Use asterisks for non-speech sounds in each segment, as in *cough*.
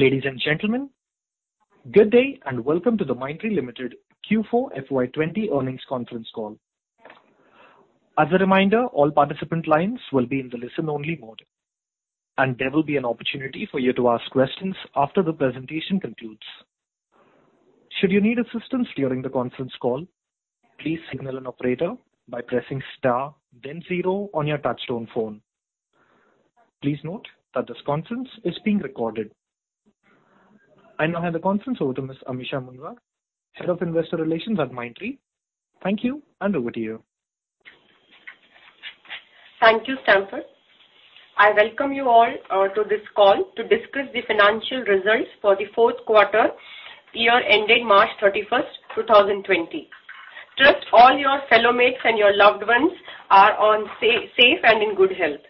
Ladies and gentlemen, good day and welcome to the Mindtree Limited Q4 FY 2020 earnings conference call. As a reminder, all participant lines will be in the listen-only mode, and there will be an opportunity for you to ask questions after the presentation concludes. Should you need assistance during the conference call, please signal an operator by pressing star then zero on your touchtone phone. Please note that this conference is being recorded. I now hand the conference over to Ms. Amisha Munvar, Head of Investor Relations at Mindtree. Thank you, and over to you. Thank you, Stanford. I welcome you all uh, to this call to discuss the financial results for the fourth quarter year ending March 31st, 2020. Trust all your fellow mates and your loved ones are on safe and in good health.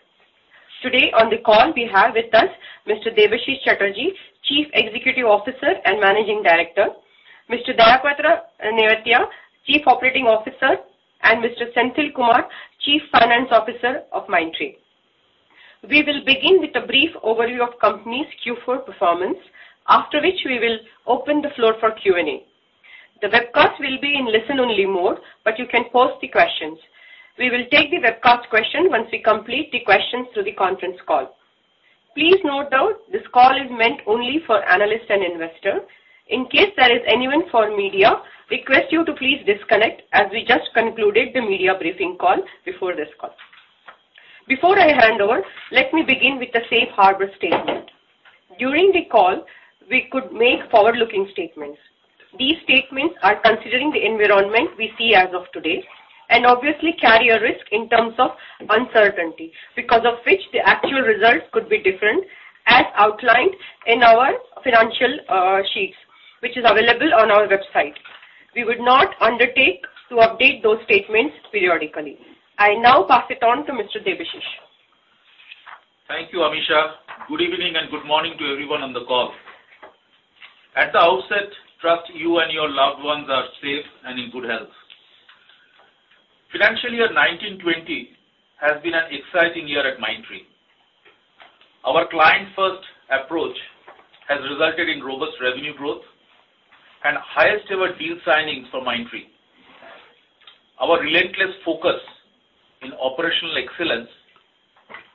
Today on the call we have with us Mr. Debashis Chatterjee, Chief Executive Officer and Managing Director, Mr. Dayapatra Nevatia, Chief Operating Officer, and Mr. Senthil Kumar, Chief Finance Officer of Mindtree. We will begin with a brief overview of company's Q4 performance, after which we will open the floor for Q&A. The webcast will be in listen-only mode, but you can post the questions. We will take the webcast question once we complete the questions through the conference call. Please note though, this call is meant only for analysts and investors. In case there is anyone from media, request you to please disconnect as we just concluded the media briefing call before this call. Before I hand over, let me begin with the safe harbor statement. During the call, we could make forward-looking statements. These statements are considering the environment we see as of today and obviously carry a risk in terms of uncertainty, because of which the actual results could be different as outlined in our financial uh, sheets, which is available on our website. We would not undertake to update those statements periodically. I now pass it on to Mr. Debashis. Thank you, Amisha. Good evening and good morning to everyone on the call. At the outset, trust you and your loved ones are safe and in good health. Financial year 2019/2020 has been an exciting year at Mindtree. Our client-first approach has resulted in robust revenue growth and highest ever deal signings for Mindtree. Our relentless focus in operational excellence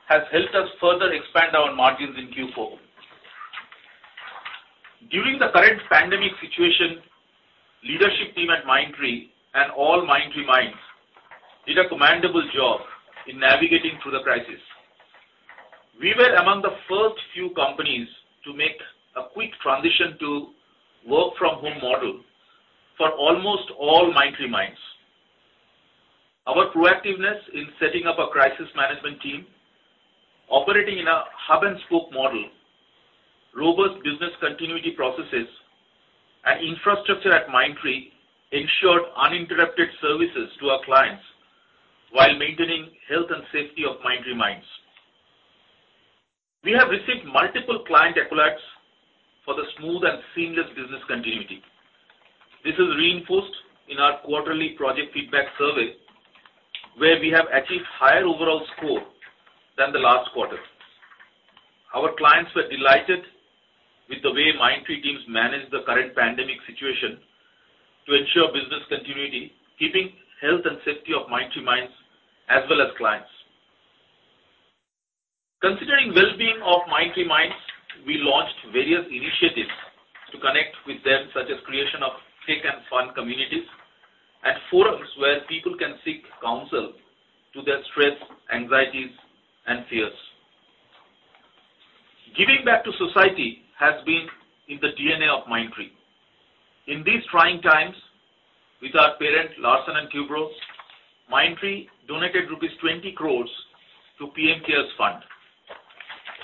has helped us further expand our margins in Q4. During the current pandemic situation, leadership team at Mindtree and all Mindtree Minds did a commendable job in navigating through the crisis. We were among the first few companies to make a quick transition to work from home model for almost all Mindtree Minds. Our proactiveness in setting up a crisis management team, operating in a hub and spoke model, robust business continuity processes, and infrastructure at Mindtree ensured uninterrupted services to our clients while maintaining health and safety of Mindtree Minds. We have received multiple client accolades for the smooth and seamless business continuity. This is reinforced in our quarterly project feedback survey, where we have achieved higher overall score than the last quarter. Our clients were delighted with the way Mindtree teams managed the current pandemic situation to ensure business continuity, keeping health and safety of Mindtree Minds as well as clients. Considering well-being of Mindtree Minds, we launched various initiatives to connect with them, such as creation of tech and fun communities and forums where people can seek counsel to their stress, anxieties, and fears. Giving back to society has been in the DNA of Mindtree. In these trying times, with our parent, Larsen & Toubro, Mindtree donated rupees 20 crores to PM CARES Fund.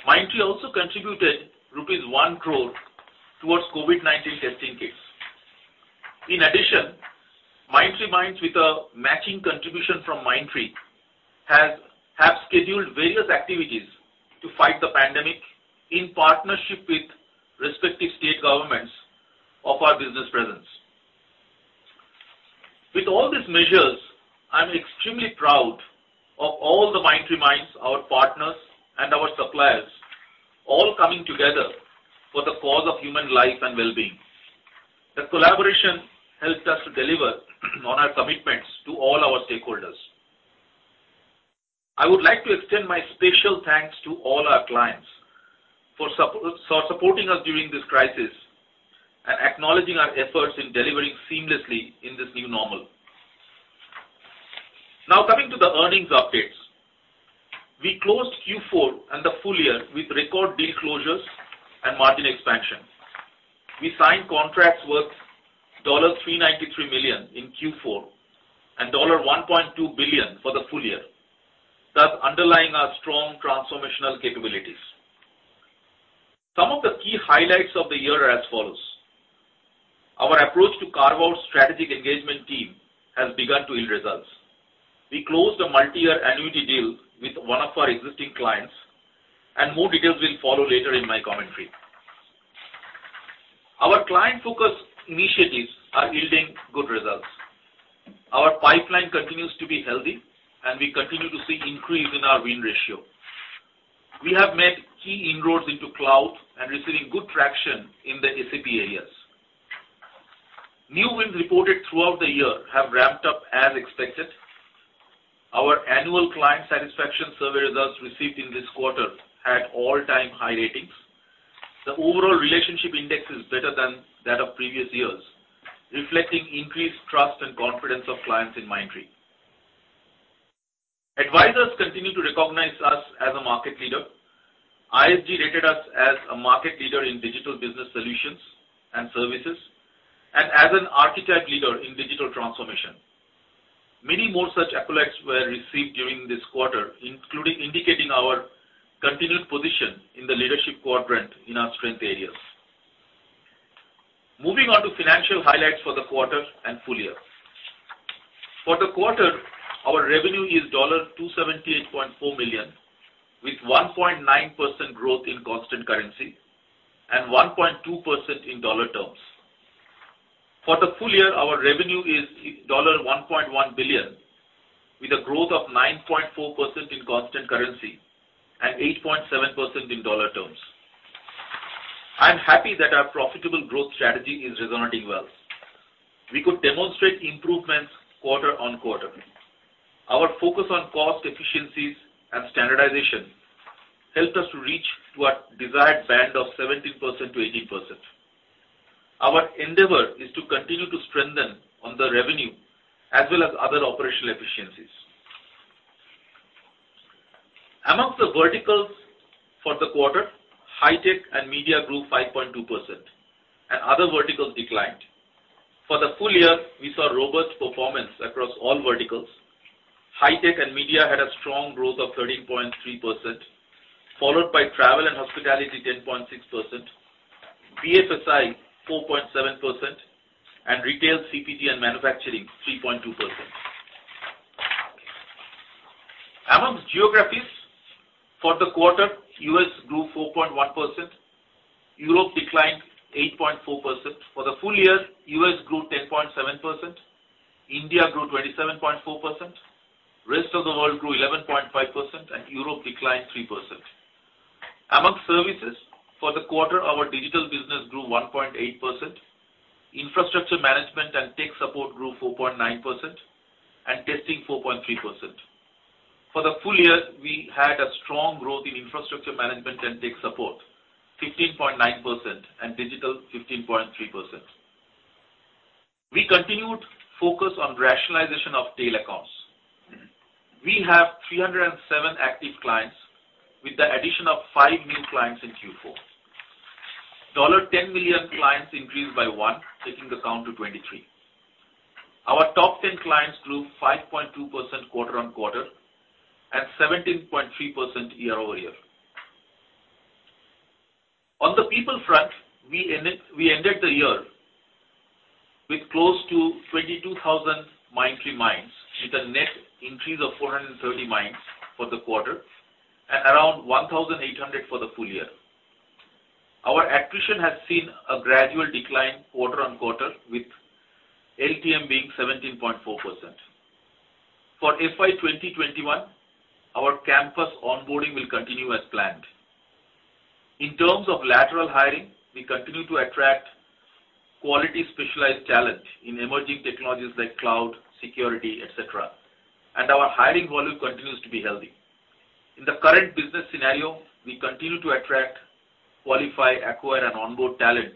Mindtree also contributed rupees 1 crore towards COVID-19 testing kits. In addition, Mindtree Minds, with a matching contribution from Mindtree, has have scheduled various activities to fight the pandemic in partnership with respective state governments of our business presence. With all these measures, I'm extremely proud of all the Mindtree Minds, our partners, and our suppliers, all coming together for the cause of human life and well-being. The collaboration helped us to deliver *clears throat* on our commitments to all our stakeholders. I would like to extend my special thanks to all our clients for supporting us during this crisis and acknowledging our efforts in delivering seamlessly in this new normal. Now coming to the earnings updates. We closed Q4 and the full year with record deal closures and margin expansion. We signed contracts worth $393 million in Q4 and $1.2 billion for the full year, thus underlying our strong transformational capabilities. Some of the key highlights of the year are as follows. Our approach to carve out strategic engagement team has begun to yield results. We closed a multi-year annuity deal with one of our existing clients, and more details will follow later in my commentary. Our client focus initiatives are yielding good results. Our pipeline continues to be healthy, and we continue to see increase in our win ratio. We have made key inroads into cloud and receiving good traction in the SAP areas. New wins reported throughout the year have ramped up as expected. Our annual client satisfaction survey results received in this quarter had all-time high ratings. The overall relationship index is better than that of previous years, reflecting increased trust and confidence of clients in Mindtree. Advisors continue to recognize us as a market leader. ISG rated us as a market leader in digital business solutions and services, and as an archetype leader in digital transformation. Many more such accolades were received during this quarter, including indicating our continued position in the leadership quadrant in our strength areas. Moving on to financial highlights for the quarter and full year. For the quarter, our revenue is $278.4 million, with 1.9% growth in constant currency and 1.2% in dollar terms. For the full year, our revenue is $1.1 billion, with a growth of 9.4% in constant currency and 8.7% in dollar terms. I'm happy that our profitable growth strategy is resonating well. We could demonstrate improvements quarter-on-quarter. Our focus on cost efficiencies and standardization helped us to reach to our desired band of 17%-18%. Our endeavor is to continue to strengthen on the revenue as well as other operational efficiencies. Amongst the verticals for the quarter, high-tech and media grew 5.2%, and other verticals declined. For the full year, we saw robust performance across all verticals. High-tech and media had a strong growth of 13.3%, followed by travel and hospitality, 10.6%, BFSI, 4.7%, and retail, CPG, and manufacturing, 3.2%. Amongst geographies for the quarter, U.S. grew 4.1%, Europe declined 8.4%. For the full year, U.S. grew 10.7%, India grew 27.4%, rest of the world grew 11.5%, and Europe declined 3%. Amongst services for the quarter, our digital business grew 1.8%, infrastructure management and tech support grew 4.9%, and testing 4.3%. For the full year, we had a strong growth in infrastructure management and tech support, 15.9%, and digital, 15.3%. We continued focus on rationalization of tail accounts. We have 307 active clients with the addition of five new clients in Q4. 10 million clients increased by one, taking the count to 23. Our top 10 clients grew 5.2% quarter-on-quarter and 17.3% year-over-year. On the people front, we ended we ended the year with close to 22,000 Mindtree Minds, with a net increase of 430 minds for the quarter and around 1,800 for the full year. Our attrition has seen a gradual decline quarter-on-quarter, with LTM being 17.4%. For FY 2021, our campus onboarding will continue as planned. In terms of lateral hiring, we continue to attract quality specialized talent in emerging technologies like cloud, security, et cetera, and our hiring volume continues to be healthy. In the current business scenario, we continue to attract, qualify, acquire, and onboard talent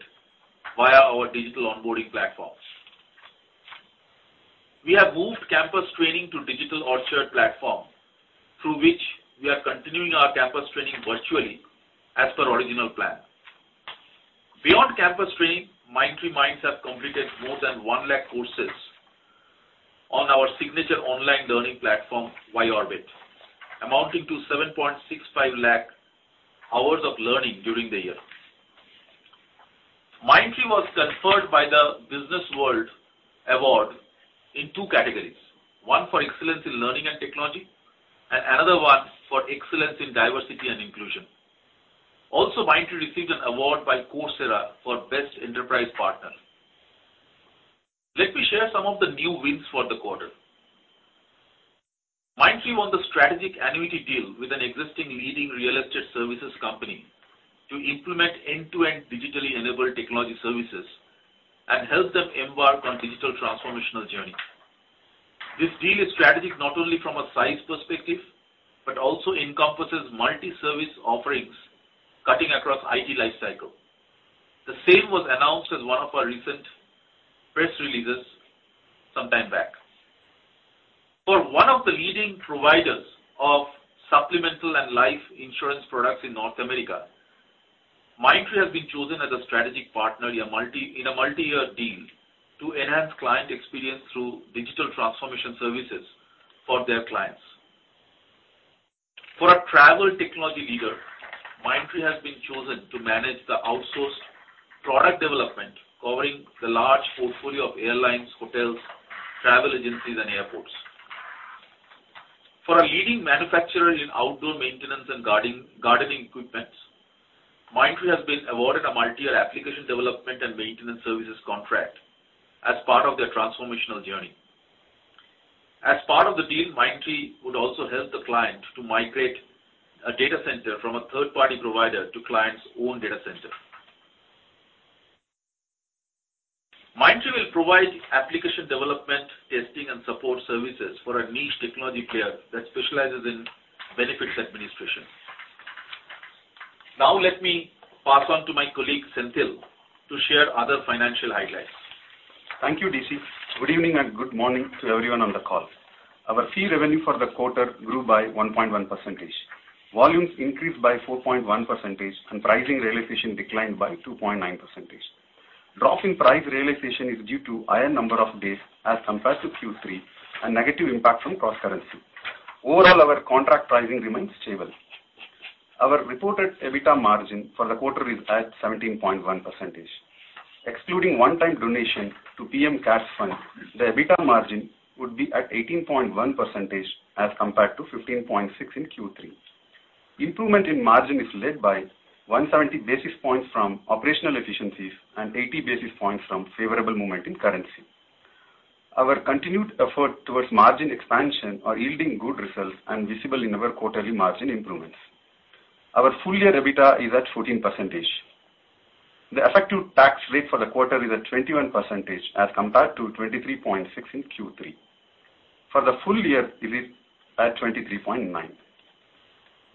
via our digital onboarding platforms. We have moved campus training to Digital Orchard platform, through which we are continuing our campus training virtually as per original plan. Beyond campus training, Mindtree Minds have completed more than 1 lakh courses on our signature online learning platform, Yorbit, amounting to 7.65 lakh hours of learning during the year. Mindtree was conferred by the Business World award in two categories, one for excellence in learning and technology, and another one for excellence in diversity and inclusion. Also, Mindtree received an award by Coursera for best enterprise partner. Let me share some of the new wins for the quarter. Mindtree won the strategic annuity deal with an existing leading real estate services company to implement end-to-end digitally enabled technology services and help them embark on digital transformational journey. This deal is strategic not only from a size perspective, but also encompasses multi-service offerings cutting across IT life cycle. The same was announced as one of our recent press releases some time back. For one of the leading providers of supplemental and life insurance products in North America, Mindtree has been chosen as a strategic partner in a multi-year deal to enhance client experience through digital transformation services for their clients. For a travel technology leader, Mindtree has been chosen to manage the outsourced product development covering the large portfolio of airlines, hotels, travel agencies, and airports. For a leading manufacturer in outdoor maintenance and gardening equipment, Mindtree has been awarded a multi-year application development and maintenance services contract as part of their transformational journey. As part of the deal, Mindtree would also help the client to migrate a data center from a third-party provider to client's own data center. Mindtree will provide application development, testing, and support services for a niche technology player that specializes in benefits administration. Now let me pass on to my colleague, Senthil, to share other financial highlights. Thank you, DC. Good evening and good morning to everyone on the call. Our fee revenue for the quarter grew by 1.1%. Volumes increased by 4.1%, and pricing realization declined by 2.9%. Drop in price realization is due to higher number of days as compared to Q3 and negative impact from cross-currency. Overall, our contract pricing remains stable. Our reported EBITDA margin for the quarter is at 17.1%. Excluding one-time donation to PM CARES Fund, the EBITDA margin would be at 18.1% as compared to 15.6 in Q3. Improvement in margin is led by 170 basis points from operational efficiencies and 80 basis points from favorable movement in currency. Our continued effort towards margin expansion are yielding good results and visible in our quarterly margin improvements. Our full year EBITDA is at 14%. The effective tax rate for the quarter is at 21% as compared to 23.6 in Q3. For the full year, it is at 23.9%.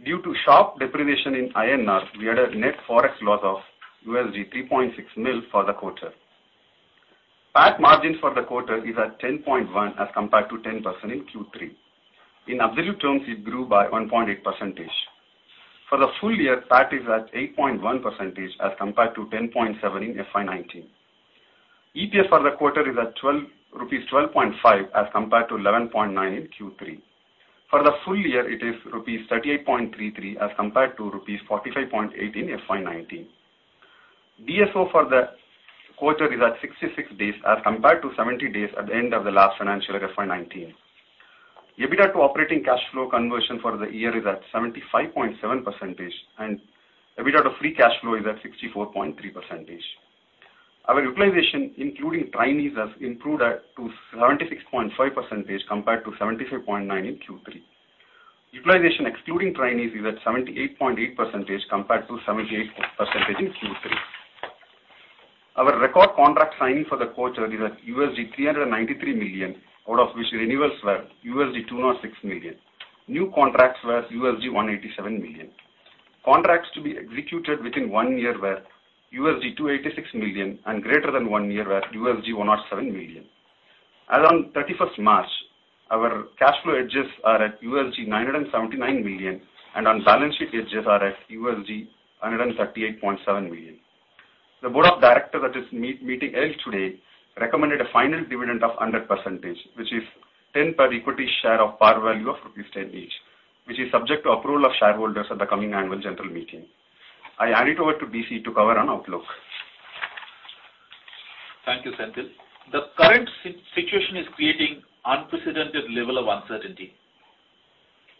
Due to sharp depreciation in INR, we had a net Forex loss of $3.6 million for the quarter. PAT margin for the quarter is at 10.1% as compared to 10% in Q3. In absolute terms, it grew by 1.8%. For the full year, PAT is at 8.1% as compared to 10.7 in FY 2019. EPS for the quarter is at rupees 12.5 as compared to 11.9 in Q3. For the full year, it is rupees 38.33 as compared to rupees 45.8 in FY 2019. DSO for the quarter is at 66 days as compared to 70 days at the end of the last financial year, FY 2019. EBITDA to operating cash flow conversion for the year is at 75.7%, and EBITDA to free cash flow is at 64.3%. Our utilization, including trainees, has improved to 76.5% compared to 75.9 in Q3. Utilization excluding trainees is at 78.8% compared to 78% in Q3. Our record contract signing for the quarter is at 393 million, out of which renewals were 206 million. New contracts were 187 million. Contracts to be executed within one year were 286 million, and greater than one year were 107 million. As on 31st March, our cash flow hedges are at 979 million, and on balance sheet hedges are at 138.7 million. The board of directors at its meeting held today recommended a final dividend of 100%, which is 10 per equity share of par value of rupees 10 each, which is subject to approval of shareholders at the coming annual general meeting. I hand it over to DC to cover on outlook. Thank you, Senthil. The current situation is creating unprecedented level of uncertainty.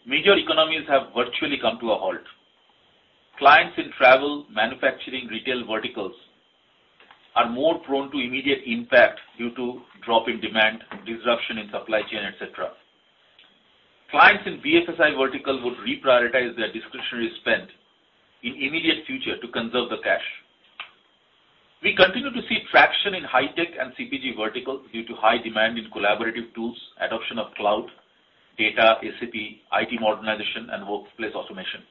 Major economies have virtually come to a halt. Clients in travel, manufacturing, retail verticals are more prone to immediate impact due to drop in demand, disruption in supply chain, et cetera. Clients in BFSI vertical would reprioritize their discretionary spend in immediate future to conserve the cash. We continue to see traction in high-tech and CPG verticals due to high demand in collaborative tools, adoption of cloud, data, SAP, IT modernization, and workplace automation.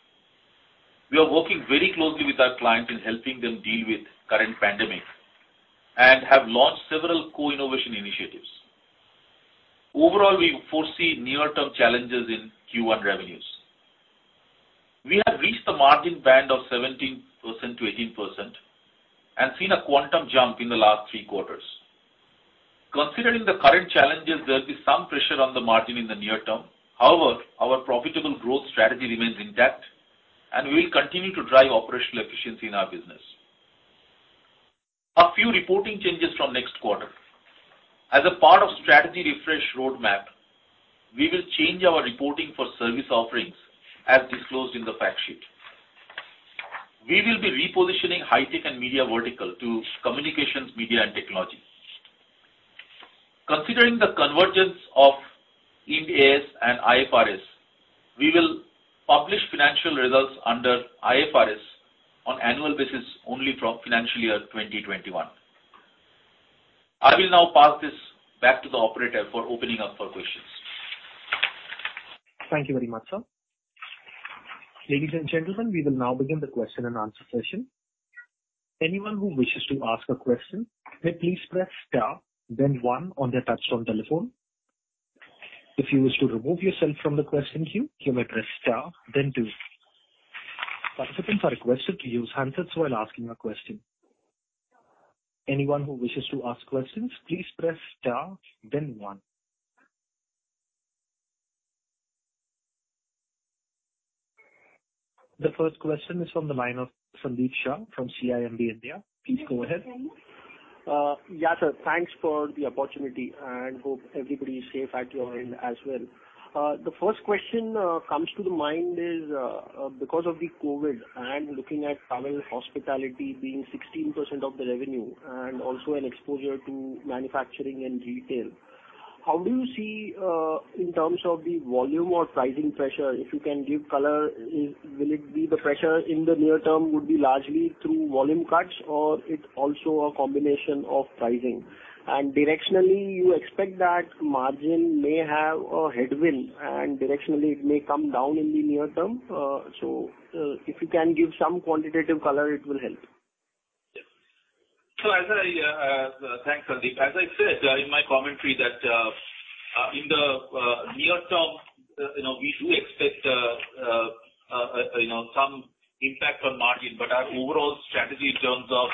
We are working very closely with our clients in helping them deal with current pandemic and have launched several co-innovation initiatives. Overall, we foresee near-term challenges in Q1 revenues. Have reached the margin band of 17%-18% and seen a quantum jump in the last three quarters. Considering the current challenges, there will be some pressure on the margin in the near term. However, our profitable growth strategy remains intact, and we will continue to drive operational efficiency in our business. A few reporting changes from next quarter. As a part of strategy refresh roadmap, we will change our reporting for service offerings as disclosed in the fact sheet. We will be repositioning high-tech and media vertical to communications, media, and technology. Considering the convergence of Ind AS and IFRS, we will publish financial results under IFRS on annual basis only from financial year 2021. I will now pass this back to the operator for opening up for questions. Thank you very much, sir. Ladies and gentlemen, we will now begin the question and answer session. Anyone who wishes to ask a question may please press star then one on their touchtone telephone. If you wish to remove yourself from the question queue, you may press star then two. Participants are requested to use handsets while asking a question. Anyone who wishes to ask questions, please press star then one. The first question is from the line of Sandeep Shah from CIMB India. Please go ahead. Yeah, sir. Thanks for the opportunity, and hope everybody is safe at your end as well. Uh, the first question uh, comes to the mind is, uh, because of the COVID and looking at travel hospitality being 16% of the revenue and also an exposure to manufacturing and retail, how do you see in terms of the volume or pricing pressure? If you can give color, will it be the pressure in the near term would be largely through volume cuts or it also a combination of pricing? And directionally, you expect that margin may have a headwind and directionally it may come down in the near term. Uh, so if you can give some quantitative color, it will help. Uh, uh, thanks, Sandeep. As I said uh, in my commentary that in the near term, you know, we do expect you know, some impact on margin. But our overall strategy in terms of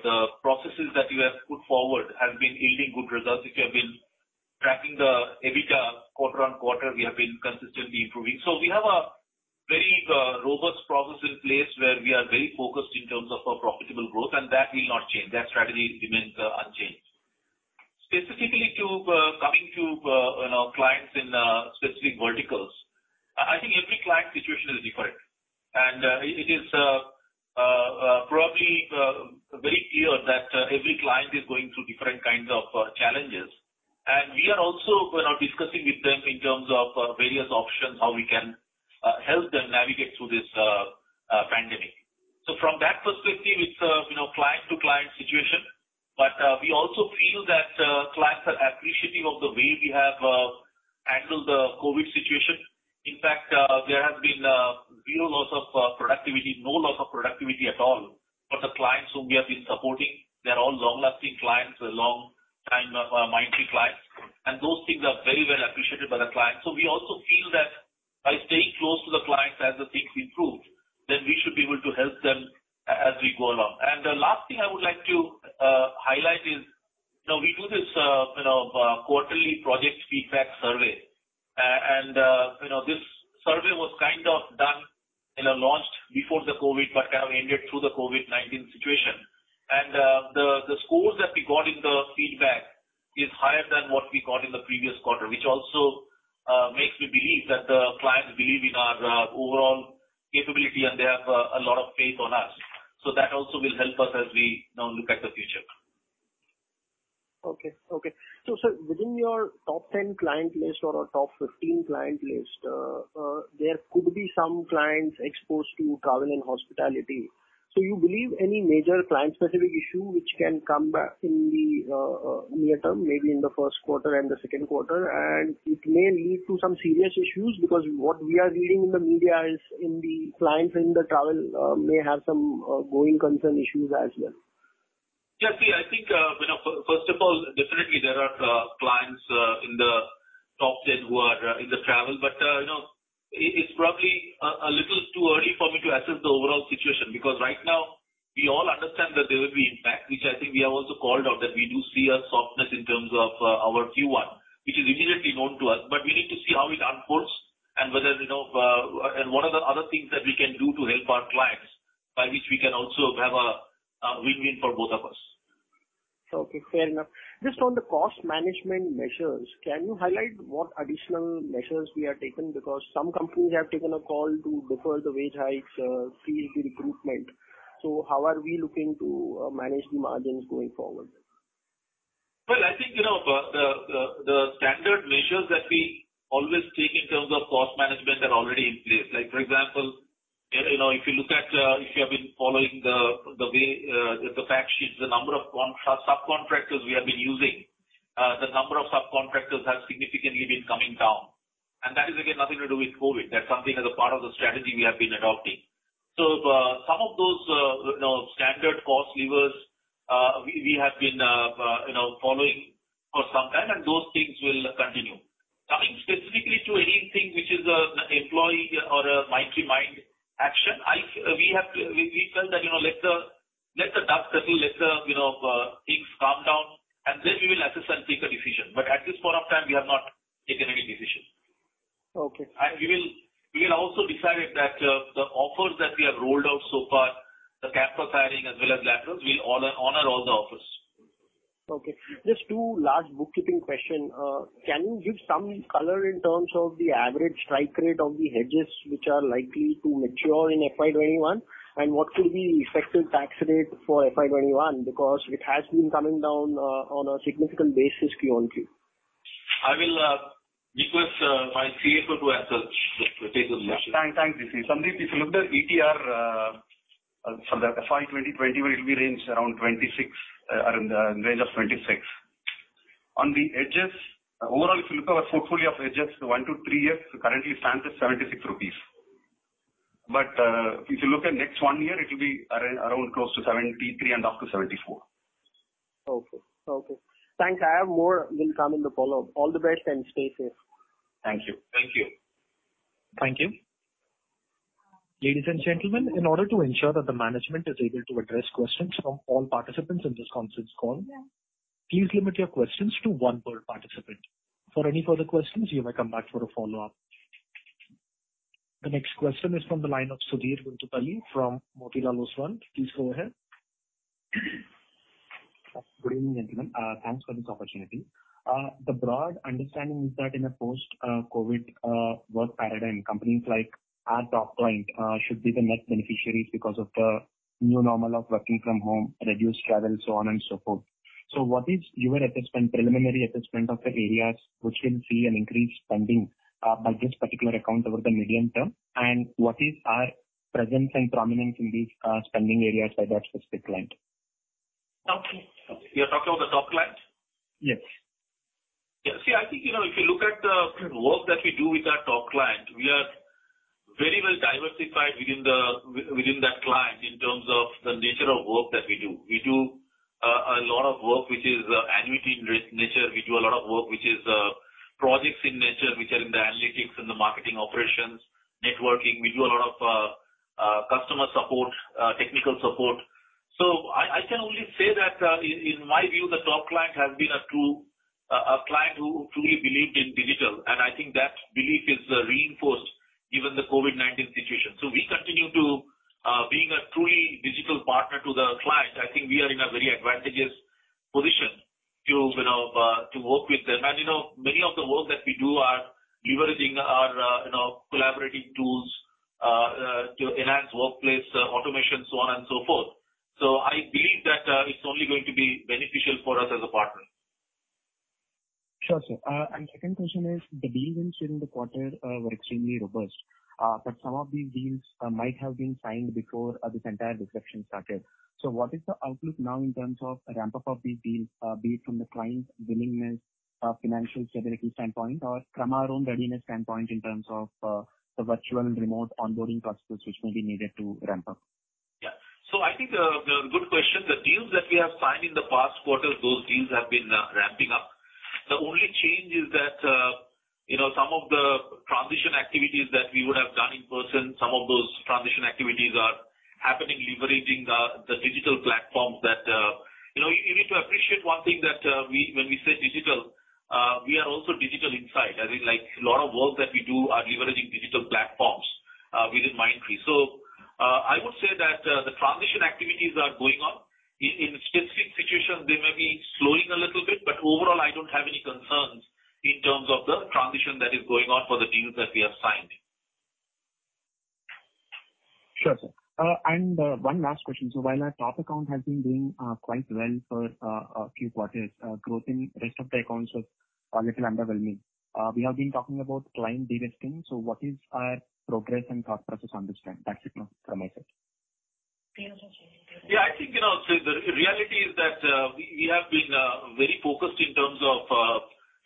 the processes that we have put forward has been yielding good results. If you have been tracking the EBITDA quarter-on-quarter, we have been consistently improving. So we have a very uh, robust process in place where we are very focused in terms of our profitable growth, and that will not change. That strategy remains uh, unchanged. Specifically to uh, coming to you know, clients in specific verticals, I think every client situation is different. And uh it is probably very clear that every client is going through different kinds of challenges. And we are also you know, discussing with them in terms of various options, how we can Uh, help them navigate through this uh, uh, pandemic. So from that perspective, it's a you know, client-to-client situation. But we also feel that clients are appreciative of the way we have handled the COVID situation. In fact, there has been zero loss of productivity, no loss of productivity at all for the clients whom we have been supporting. They're all long-lasting clients, long-time Mindtree clients, and those things are very well appreciated by the clients. So we also feel that by staying close to the clients as the things improve, then we should be able to help them as we go along. And the last thing I would like to uh, highlight is, you know, we do this uh, you know, uh, quarterly project feedback survey. And you know, this survey was kind of done, you know, launched before the COVID, but kind of ended through the COVID-19 situation. And the the scores that we got in the feedback is higher than what we got in the previous quarter, which also Uh, makes me believe that the clients believe in our uh, overall capability, and they have uh, a lot of faith on us. So that also will help us as we now look at the future. Okay. Okay. So, sir, within your top 10 client list or top 15 client list, there could be some clients exposed to travel and hospitality. So you believe any major client-specific issue which can come back in the uh, near term, maybe in the first quarter and the second quarter, and it may lead to some serious issues? Because what we are reading in the media is in the clients in the travel uh, may have some uh, going concern issues as well. Yeah. See, I think, you know, first of all, definitely there are clients in the top 10 who are in the travel. It's probably a little too early for me to assess the overall situation, because right now we all understand that there will be impact, which I think we have also called out that we do see a softness in terms of uh, our Q1, which is immediately known to us. But we need to see how it unfolds and whether, you know, uh, and what are the other things that we can do to help our clients, by which we can also have a win-win for both of us. Okay, fair enough. Just on the cost management measures, can you highlight what additional measures we have taken? Because some companies have taken a call to defer the wage hikes, uh, freeze the recruitment. So how are we looking to uh, manage the margins going forward? Well, I think, you know, the standard measures that we always take in terms of cost management are already in place. Like for example, if you look at, uh, if you have been following the way uh, the fact sheets, the number of subcontractors we have been using, uh, the number of subcontractors has significantly been coming down. And that is, again, nothing to do with COVID. That's something as a part of the strategy we have been adopting. So some of those standard cost levers we have been you know, following for some time, and those things will continue. Coming specifically to anything which is an employee or a Mindtree Mind action, we have we we felt that you know, let the let the dust settle, let the you know, uh, things calm down, and then we will assess and take a decision. But at this point of time, we have not taken any decision. Okay. And we will we will also decide that uh, the offers that we have rolled out so far, the campus hiring as well as laterals, we'll honor all the offers. Okay. Just two last bookkeeping question. Uh, can you give some color in terms of the average strike rate of the hedges which are likely to mature in FY 2021? What could be the effective tax rate for FY 2021? It has been coming down uh, on a significant basis Q-on-Q. I will uh, request my CFO to answer this particular question. Thanks, DC. Sandeep, if you look at the ETR for the FY 2020, it will be range around 26, Uh, or in the range of 26. On the hedges, uh, overall, if you look at our portfolio of hedges, one to three years currently stands at 76 rupees. But uh, if you look at next one year, it will be around close to 73 and up to 74. Okay. Okay. Thanks. I have more will come in the follow-up. All the best and stay safe. Thank you. Thank you. Thank you. Ladies and gentlemen, in order to ensure that the management is able to address questions from all participants in this conference call, please limit your questions to one per participant. For any further questions, you may come back for a follow-up. The next question is from the line of Sudheer Guntupalli from Motilal Oswal. Please go ahead. Good evening, gentlemen. Uh, thanks for this opportunity. Uh, the broad understanding is that in a post-COVID uh, work paradigm, companies like our top client uh, should be the net beneficiaries because of the new normal of working from home, reduced travel, so on and so forth. So what is your assessment, preliminary assessment of the areas which will see an increased spending uh, by this particular account over the medium term? And what is our presence and prominence in these uh, spending areas by that specific client. Okay. You're talking about the top client? Yes. Yeah. See, I think, you know, if you look at the work that we do with our top client, we are very well diversified within the within that client in terms of the nature of work that we do. We do uh, a lot of work which is uh, annuity in nature. We do a lot of work which is uh, projects in nature, which are in the analytics and the marketing operations, networking. We do a lot of customer support, technical support. So I I can only say that, in my view, the top client has been a true a client who truly believed in digital, and I think that belief is reinforced given the COVID-19 situation. So we continue to uh, being a truly digital partner to the client. I think we are in a very advantageous position to you know, uh, to work with them. And you know, many of the work that we do are leveraging our uh, you know, collaborative tools to enhance workplace automation, so on and so forth. So I believe that it's only going to be beneficial for us as a partner. Sure, sir. Uh, second question is, the deal wins during the quarter uh, were extremely robust. Uh, but some of these deals might have been signed before this entire disruption started. So what is the outlook now in terms of ramp-up of these deals, be it from the client's willingness, financial stability standpoint, or from our own readiness standpoint in terms of the virtual and remote onboarding processes which may be needed to ramp up? Yeah. So I think, a good question. The deals that we have signed in the past quarters, those deals have been ramping up. The only change is that uh, you know, some of the transition activities that we would have done in person, some of those transition activities are happening leveraging the digital platforms. That. Uh, you know, you need to appreciate one thing that uh, we when we say digital, we are also digital inside. As in, a lot of work that we do are leveraging digital platforms within Mindtree. So I would say that the transition activities are going on. In specific situations, they may be slowing a little bit, but overall, I don't have any concerns in terms of the transition that is going on for the deals that we have signed. Sure, sir. Uh, and uh, one last question. So while our top account has been doing uh, quite well for a few quarters, growth in rest of the accounts was a little underwhelming. We have been talking about client de-risking. What is our progress and thought process on this front? That's it from my side. Yeah, I think, you know, the reality is that uh, we have been uh, very focused in terms of uh,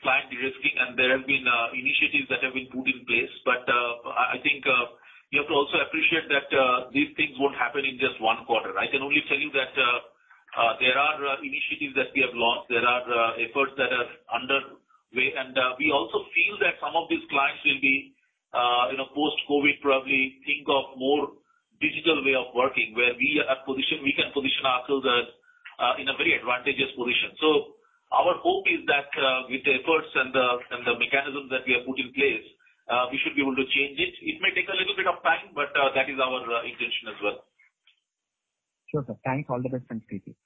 client de-risking, and there have been initiatives that have been put in place. But uh I I think you have to also appreciate that these things won't happen in just one quarter. I can only tell you that there are initiatives that we have launched. There are efforts that are underway, and we also feel that some of these clients will be, you know, post-COVID, probably think of more digital way of working, where we are position we can position ourselves as uh, in a very advantageous position. So our hope is that uh, with the efforts and the and the mechanisms that we have put in place, uh, we should be able to change it. It may take a little bit of time, but that is our intention as well. Sure, sir. Thanks. All the best and stay safe.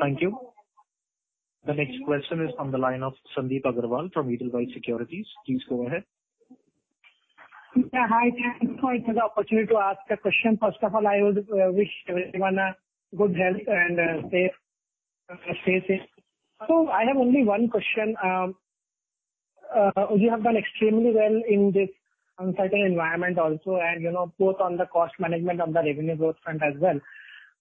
Thank you. The next question is on the line of Sandip Agarwal from Edelweiss Securities. Please go ahead. Yeah. Hi. Thanks for the opportunity to ask a question. First of all, I would uh, wish everyone good health and uh, uh, stay safe. So I have only one question. Um, you have done extremely well in this uncertain environment also, and you know, both on the cost management, on the revenue growth front as well.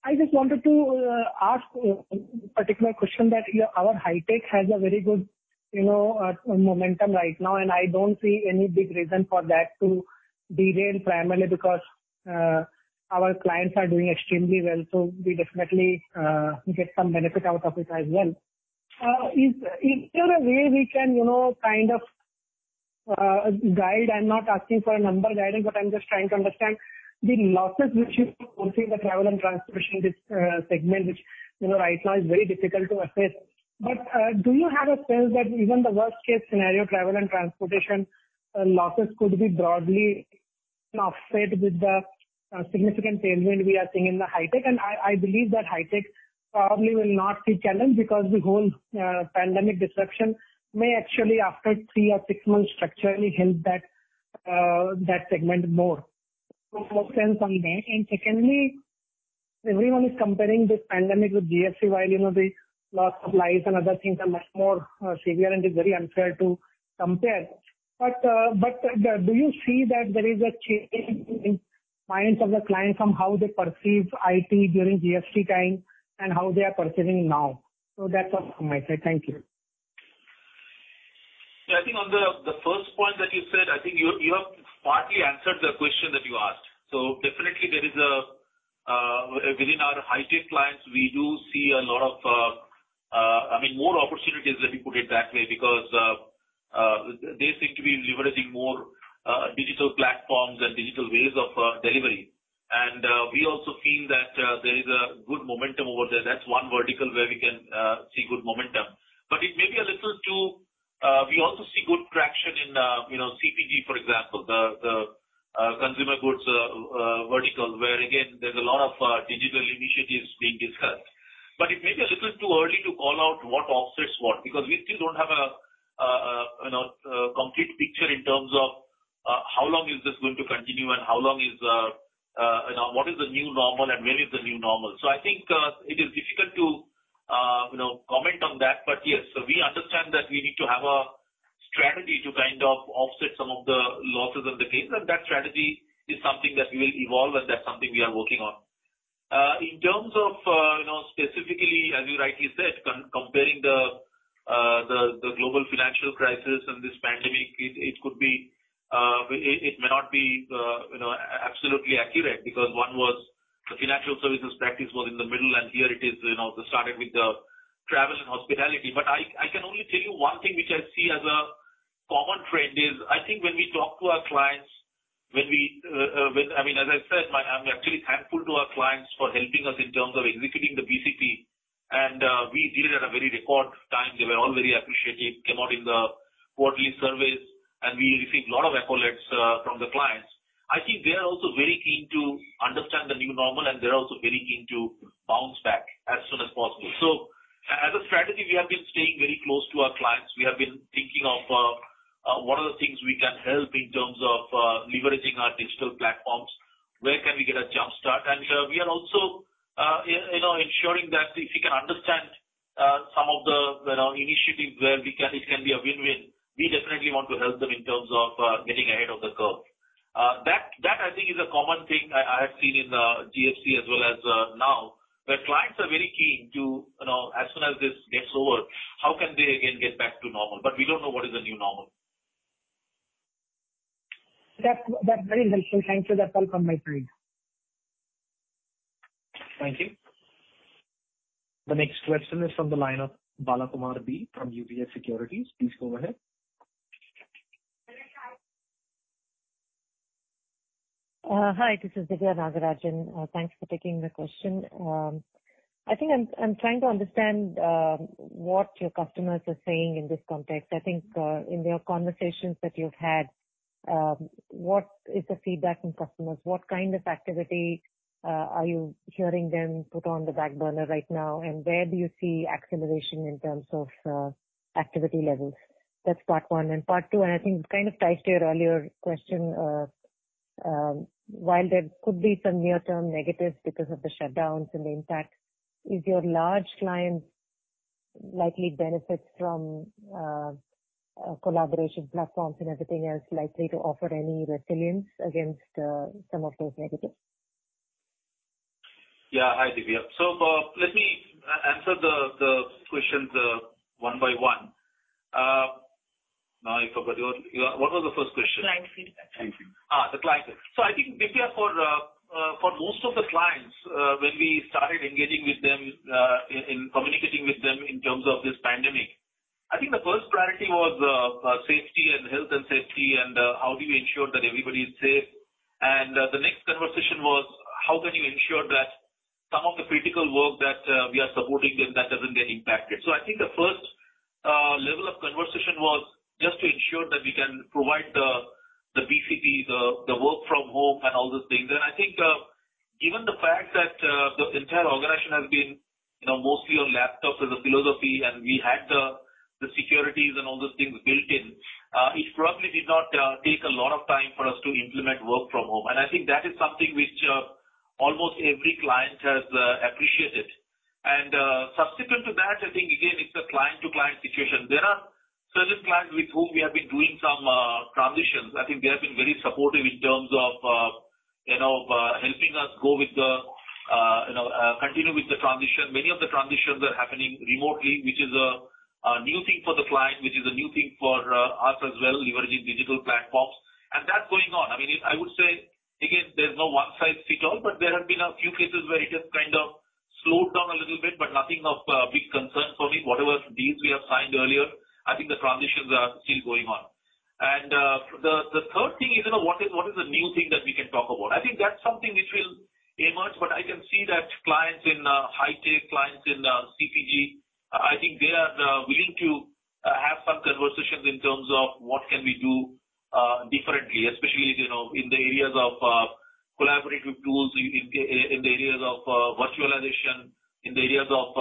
I just wanted to ask a particular question that our Hi-Tech has a very good Uh, momentum right now, and I don't see any big reason for that to derail, primarily because uh, our clients are doing extremely well, so we definitely uh, get some benefit out of it as well. Is is there a way we can you know, kind of guide? I'm not asking for a number guiding, but I'm just trying to understand the losses which you foresee in the travel and transportation segment, which you know, right now is very difficult to assess. Uh, do you have a sense that even the worst-case scenario, travel and transportation uh, losses could be broadly offset with the uh, significant tailwind we are seeing in the high tech? And I believe that high tech probably will not see challenge because the whole pandemic disruption may actually, after three or six months, structurally help that that segment more. More sense on that. Secondly, everyone is comparing this pandemic with GFC, while you know, the loss of lives and other things are much more uh, severe, and it's very unfair to compare. But uh, but uh, do you see that there is a change in minds of the client from how they perceive IT during GFC time and how they are perceiving now? So that's all from my side. Thank you. Yeah, I think on the first point that you said, I think you have partly answered the question that you asked. So definitely there is a within our high-tech clients, we do see a lot of, Uh, I mean, more opportunities, let me put it that way, because uh, uh, they seem to be leveraging more digital platforms and digital ways of delivery. And uh we also feel that there is a good momentum over there. That's one vertical where we can see good momentum. But it may be a little too. We also see good traction in, you know, CPG, for example, the the consumer goods vertical, where again, there's a lot of digital initiatives being discussed. But it may be a little too early to call out what offsets what, because we still don't have a you know a complete picture in terms of uh, how long is this going to continue and how long is uh, uh, you know what is the new normal and when is the new normal. So I think it is difficult to you know comment on that. But yes, so we understand that we need to have a strategy to kind of offset some of the losses and the gains, and that strategy is something that we will evolve, and that's something we are working on. Uh, in terms of uh, you know specifically, as you rightly said, comparing uh, the global financial crisis and this pandemic, it could be, it may not be you know absolutely accurate because one was the financial services practice was in the middle, and here it is, you know, started with the travel and hospitality. I can only tell you one thing which I see as a common trend is I think when we talk to our clients, Uh, uh, I mean, as I said, I'm actually thankful to our clients for helping us in terms of executing the BCP. And uh, we did it at a very record time. They were all very appreciative, came out in the quarterly surveys, and we received a lot of accolades from the clients. I think they are also very keen to understand the new normal, and they're also very keen to bounce back as soon as possible. So as a strategy, we have been staying very close to our clients. We have been thinking of Uh, what are the things we can help in terms of uh, leveraging our digital platforms, where can we get a jump start. And uh, we are also, you know, ensuring that if we can understand some of the, you know, initiatives where we can it can be a win-win, we definitely want to help them in terms of getting ahead of the curve. That I think is a common thing I have seen in GFC as well as now, where clients are very keen to, you know, as soon as this gets over, how can they again get back to normal? But we don't know what is the new normal. That's very helpful. Thank you. That's all from my side. Thank you. The next question is from the line of Balakumar B from UBS Securities. Please go ahead. Uh, hi, this is Divya Nagarajan. Uh, thanks for taking the question. Um, I think I'm trying to understand um, what your customers are saying in this context. I think uh, in your conversations that you've had, Um, what is the feedback from customers? What kind of activity uh, are you hearing them put on the back burner right now? And where do you see acceleration in terms of uh, activity levels? That's part one. And part two, I think kind of ties to your earlier question, uh, um, while there could be some near-term negatives because of the shutdowns and the impact, is your large clients likely benefits from Uh, collaboration platforms and everything else likely to offer any resilience against uh, some of those negatives? Yeah. Hi, Divya. So uh, let me answer the the questions one by one. Now I forgot your. What was the first question? Client feedback. Thank you. Ah, the client. So I think, Divya, for most of the clients, when we started engaging with them, in communicating with them in terms of this pandemic, I think the first priority was uh, uh, safety and health and safety and uh, how do you ensure that everybody is safe. And the next conversation was how can you ensure that some of the critical work that we are supporting them, that doesn't get impacted. So I think the first level of conversation was just to ensure that we can provide the BCP, the work from home and all those things. And I think, given the fact that the entire organization has been, you know, mostly on laptops as a philosophy, and we had the securities and all those things built in, uh, it probably did not uh, take a lot of time for us to implement work from home. And I think that is something which uh, almost every client has appreciated. And uh subsequent to that, I think again, it's a client-to-client situation. There are certain clients with whom we have been doing some transitions, I think they have been very supportive in terms of you know, helping us go with the, you know, continue with the transition. Many of the transitions are happening remotely, which is a new thing for the client, which is a new thing for uh, us as well, leveraging digital platforms. And that's going on. I mean, I would say, again, there's no one size fit all, but there have been a few cases where it has kind of slowed down a little bit, but nothing of uh, big concern for me. Whatever deals we have signed earlier, I think the transitions are still going on. And uh the third thing is, you know, what is the new thing that we can talk about? I think that's something which will emerge, but I can see that clients in uh, high tech, clients in CPG, I think they are uh, willing to uh, have some conversations in terms of what can we do uh, differently, especially you know, in the areas of collaborative tools, in the areas of virtualization, in the areas of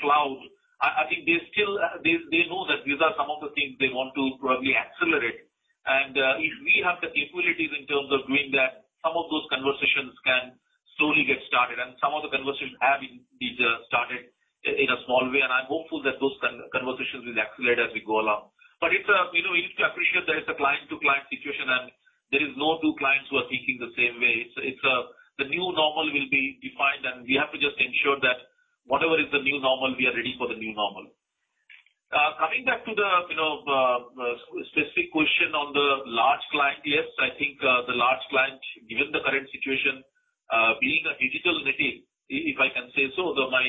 cloud. I think they still they know that these are some of the things they want to probably accelerate. And if we have the capabilities in terms of doing that, some of those conversations can slowly get started. And some of the conversations have indeed started in a small way, and I'm hopeful that those conversations will accelerate as we go along. But it's a, you know, we need to appreciate that it's a client-to-client situation, and there is no two clients who are thinking the same way. It's a. Uh, the new normal will be defined, and we have to just ensure that whatever is the new normal, we are ready for the new normal. Uh, coming back to the you know, specific question on the large client, yes, I think the large client, given the current situation, being a digital native, if I can say so, my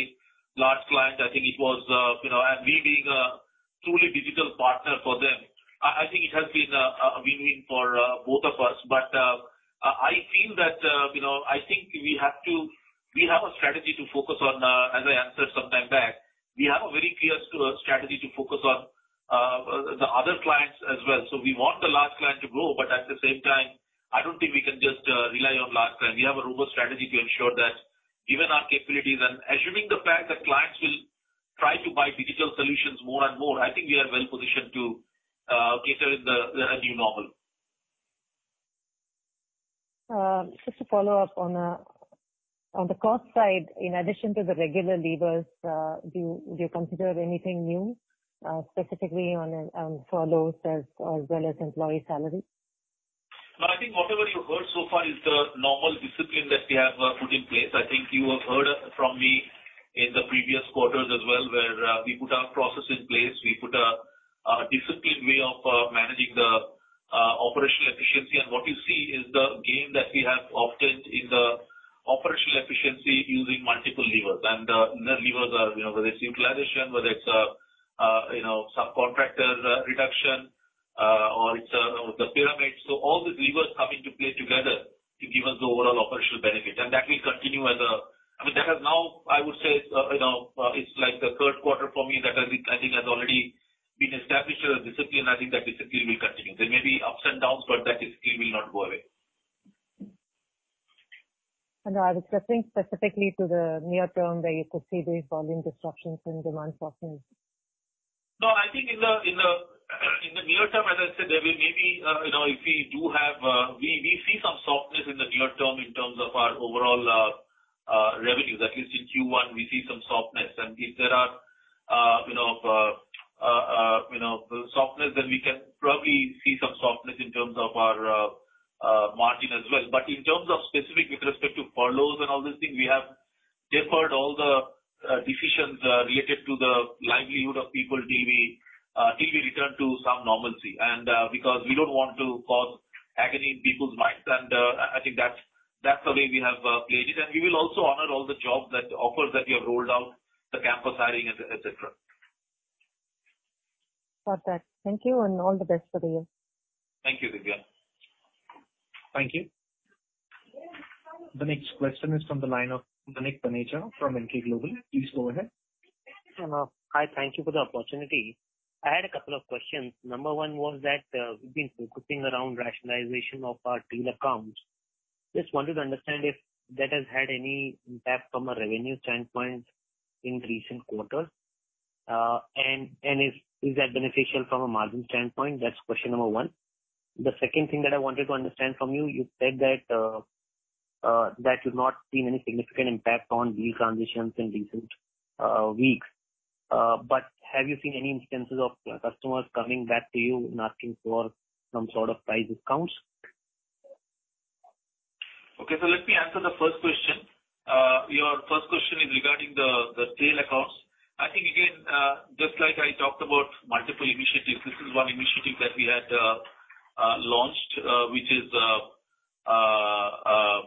large client, I think it was, uh, you know, and me being a truly digital partner for them, I think it has been a win-win for uh, both of us. But uh, I feel that you know, I think we have to we have a strategy to focus on, as I answered some time back, we have a very clear strategy to focus on the other clients as well. So we want the large client to grow, but at the same time, I don't think we can just rely on large client. We have a robust strategy to ensure that given our capabilities and assuming the fact that clients will try to buy digital solutions more and more, I think we are well positioned to uh, cater in the new normal. Um, just to follow up on uh, on the cost side, in addition to the regular levers, uh, do you consider anything new, specifically on furloughs as well as employee salary? I think whatever you heard so far is the normal discipline that we have uh, put in place. I think you have heard uh, from me in the previous quarters as well, where uh, we put our process in place. We put a disciplined way of managing the operational efficiency. And what you see is the gain that we have obtained in the operational efficiency using multiple levers. And the levers are, you know, whether it's utilization, whether it's you know, subcontractor reduction, Uh, or it's uh, the pyramid. So all these levers come into play together to give us the overall operational benefit. And that will continue. I mean, that has now, I would say, uh, you know, it's like the third quarter for me that I think has already been established as a discipline. I think that discipline will continue. There may be ups and downs, but that discipline will not go away. No, I was referring specifically to the near term where you could see these volume disruptions and demand softness. No, I think in the in the near term, as I said, there will maybe, uh, you know, if we do have, uh, we see some softness in the near term in terms of our overall uh, revenues. At least in Q1, we see some softness. And if there are you know, you know softness, then we can probably see some softness in terms of our margin as well. But in terms of specific with respect to furloughs and all these things, we have deferred all the decisions related to the livelihood of people till we Uh, return to some normalcy. And uh, because we don't want to cause agony in people's minds. And uh, I think that's the way we have played it. And we will also honor all the jobs that offers that we have rolled out, the campus hiring, et cetera. Got that. Thank you, and all the best for the year. Thank you, Divya. Thank you. The next question is from the line of Manik Taneja from Emkay Global. Please go ahead. Hi. Thank you for the opportunity. I had a couple of questions. Number one was that uh, we've been focusing around rationalization of our tail accounts. Just wanted to understand if that has had any impact from a revenue standpoint in recent quarters. Uh and and if is that beneficial from a margin standpoint? That's question number one. The second thing that I wanted to understand from you you said that uh, uh, you've not seen any significant impact on deal transitions in recent weeks. Have you seen any instances of uh, customers coming back to you and asking for some sort of price discounts? Okay. So let me answer the first question. Uh, your first question is regarding the the tail accounts. I think, again, uh, just like I talked about multiple initiatives, this is one initiative that we had launched, which is,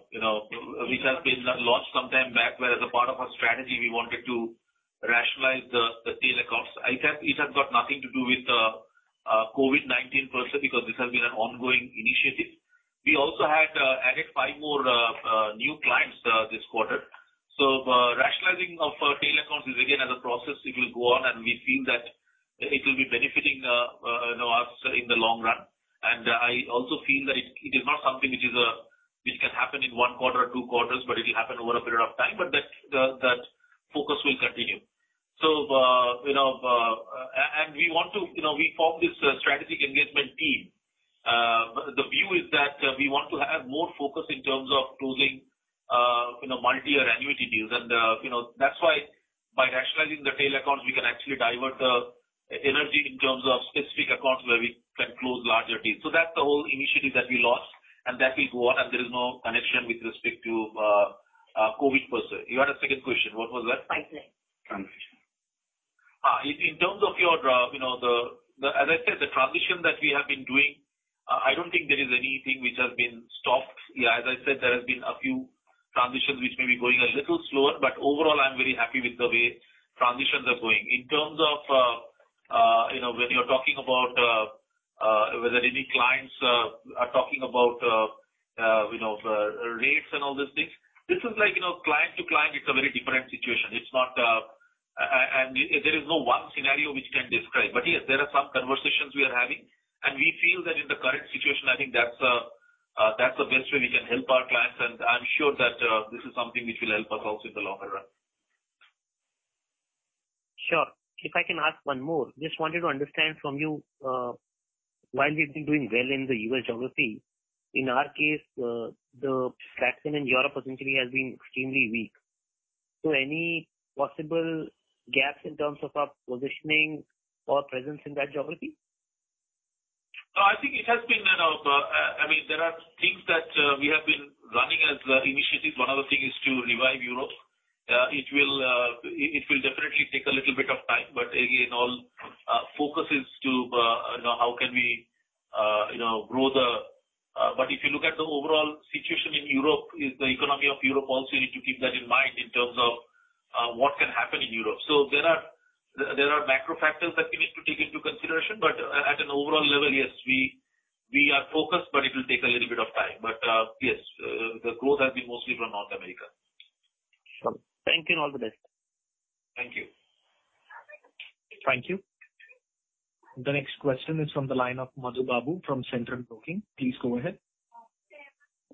you know, which has been launched some time back, where as a part of our strategy, we wanted to rationalize the tail accounts. It has got nothing to do with uh, uh, COVID-19 per se, because this has been an ongoing initiative. We also had uh, added five more new clients this quarter. So, rationalizing of tail accounts is again, as a process, it will go on, and we feel that it will be benefiting us in the long run. And I also feel that it is not something which is a which can happen in one quarter or two quarters, but it will happen over a period of time, but that that focus will continue. So, uh, you know, uh, and we want to, you know, we formed this uh, strategic engagement team. The view is that we want to have more focus in terms of closing you know, multi-year annuity deals. And, you know, that's why by rationalizing the tail accounts, we can actually divert the energy in terms of specific accounts where we can close larger deals. So that's the whole initiative that we launched, and that will go on, and there is no connection with respect to COVID per se. You had a second question. What was that? Pipeline. Ah, in terms of your, uh, you know, the the as I said, the transition that we have been doing, uh, I don't think there is anything which has been stopped. Yeah, As I said, there has been a few transitions which may be going a little slower, but overall, I'm very happy with the way transitions are going. In terms of uh, you know, when you're talking about whether any clients are talking about you know, rates and all these things, this is like you know, client to client, it's a very different situation. It's not, uh, and there is no one scenario which can describe. But yes, there are some conversations we are having, and we feel that in the current situation, I think that's a that's the best way we can help our clients, and I'm sure that this is something which will help us also in the longer run. Sure. If I can ask one more. Just wanted to understand from you, while we've been doing well in the U.S. geography, in our case, uh, the traction in Europe essentially has been extremely weak. So any possible gaps in terms of our positioning or presence in that geography? No, I think it has been, you know, uh, I mean, there are things that uh, we have been running as initiatives. One of the things is to revive Europe. It will uh it will definitely take a little bit of time, but again, all focus is to you know, how can we you know, grow. Uh, but if you look at the overall situation in Europe, is the economy of Europe also, you need to keep that in mind in terms of uh, what can happen in Europe. So there are there are macro factors that we need to take into consideration. But uh, at an overall level, yes, we we are focused, but it will take a little bit of time. But yes, the growth has been mostly from North America. Sure. Thank you, and all the best. Thank you. Thank you. The next question is from the line of Madhu Babu from Centrum Broking. Please go ahead.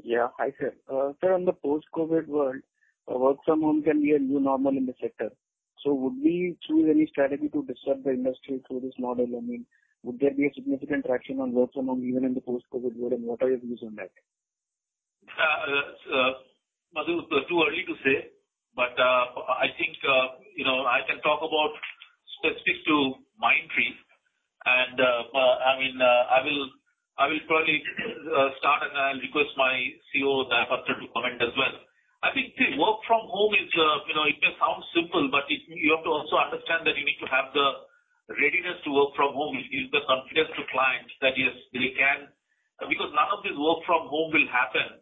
Yeah. Hi, sir. Uh, sir, on the post-COVID world, uh, work from home can be a new normal in the sector. So would we choose any strategy to disrupt the industry through this model? I mean, would there be a significant traction on work from home even in the post-COVID world, and what are your views on that? Uh, Madhu, too early to say, but I think you know, I can talk about specific to Mindtree, and uh, uh I mean uh I will I will probably uh, start, and I'll request my CEO, Dayapatra, to comment as well. I think work from home, is, uh, you know, it may sound simple, but you have to also understand that you need to have the readiness to work from home. It gives the confidence to clients that, yes, they can. Because none of this work from home will happen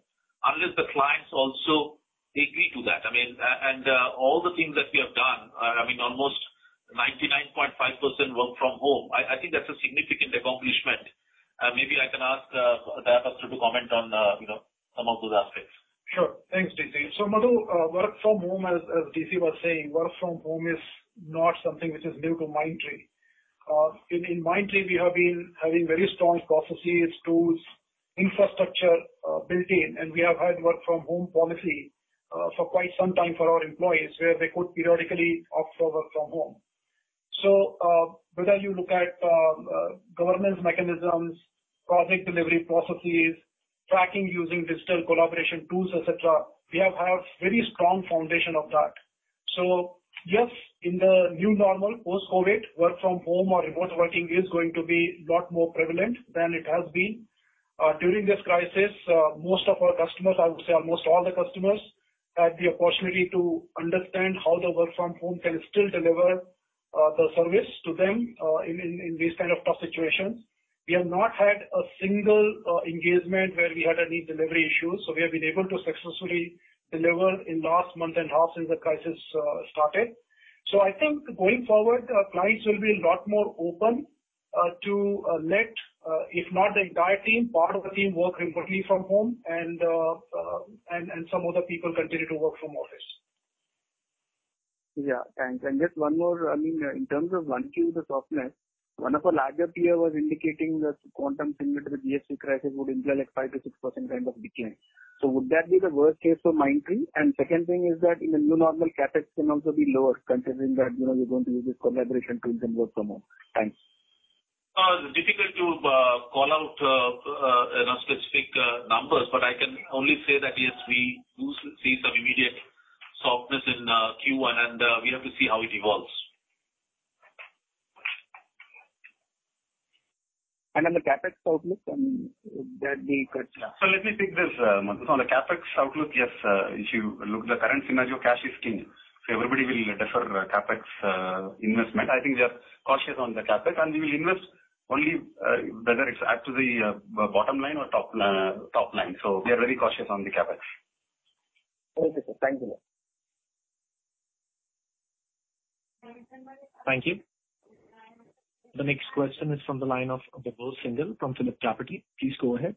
unless the clients also agree to that. I mean, and all the things that we have done, I mean, almost 99.5% work from home, I think that's a significant accomplishment. Uh, maybe I can ask uh, Dayapatra to comment on uh, you know, some of those aspects. Sure. Thanks, DC. So Madhu, work from home, as DC was saying, work from home is not something which is new to Mindtree. In Mindtree, we have been having very strong processes, tools, infrastructure built in, and we have had work from home policy for quite some time for our employees, where they could periodically opt for work from home. Uh, whether you look at uh, uh, governance mechanisms, project delivery processes, tracking using digital collaboration tools, et cetera, we have very strong foundation of that. So yes, in the new normal, post-COVID, work from home or remote working is going to be a lot more prevalent than it has been. During this crisis, most of our customers, I would say almost all the customers, had the opportunity to understand how the work from home can still deliver Uh, the service to them uh, in these kind of tough situations. We have not had a single uh, engagement where we had any delivery issues. So we have been able to successfully deliver in last month and half since the crisis started. So I think going forward, clients will be a lot more open to let, if not the entire team, part of the team work remotely from home and and some other people continue to work from office. Yeah, thanks. And just one more. I mean, in terms of 1Q, the softness, one of our larger peer was indicating that quantum similar to the GFC crisis would imply like 5%-6% kind of decline. So would that be the worst case for Mindtree? Second thing is that in the new normal, CapEx can also be lower considering that you're going to use this collaboration tools and work from home. Thanks. It's difficult to uh, call out uh, specific numbers, but I can only say that, yes, we do see some immediate softness in uh, Q1, and uh, we have to see how it evolves. And on the CapEx outlook, would that be cut? Let me take this, uh, Madhu. On the CapEx outlook, yes, if you look the current scenario, cash is king. Everybody will defer CapEx investment. I think we are cautious on the CapEx, and we will invest only whether it's add to the bottom line or top top line. So we are very cautious on the CapEx. Okay, sir. Thank you. Thank you. The next question is from the line of Vibhor Singhal from PhillipCapital. Please go ahead.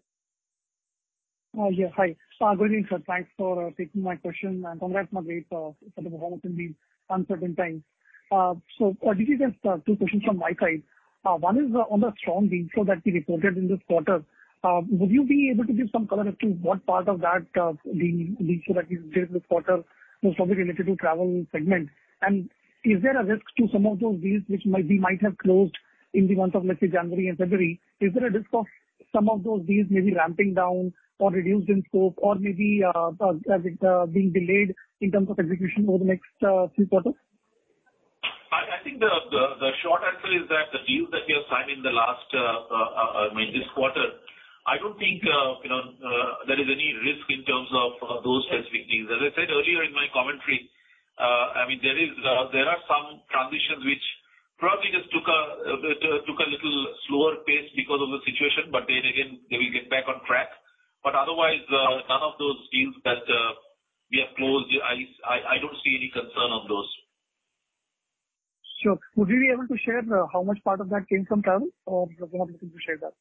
Uh, yeah. Hi. Uh, good evening, sir. Thanks for uh, taking my question, and congrats on a great set of performance in these uncertain times. This is just two questions from my side. One is on the strong deal flow that we reported in this quarter. Would you be able to give some color as to what part of that deal flow that we did this quarter was probably related to travel segment? Is there a risk to some of those deals which we might have closed in the month of, let's say, January and February? Is there a risk of some of those deals maybe ramping down or reduced in scope or maybe uh, uh, uh, being delayed in terms of execution over the next few quarters? I think the short answer is that the deals that we have signed in the last this quarter, I don't think you know, there is any risk in terms of those specific deals. As I said earlier in my commentary, Uh, uh, there are some transitions which probably just uh, took a little slower pace because of the situation, but then again, they will get back on track. But otherwise, none of those deals that we have closed, I don't see any concern on those. Sure. Would you be able to share how much part of that came from travel, or you're not looking to share that?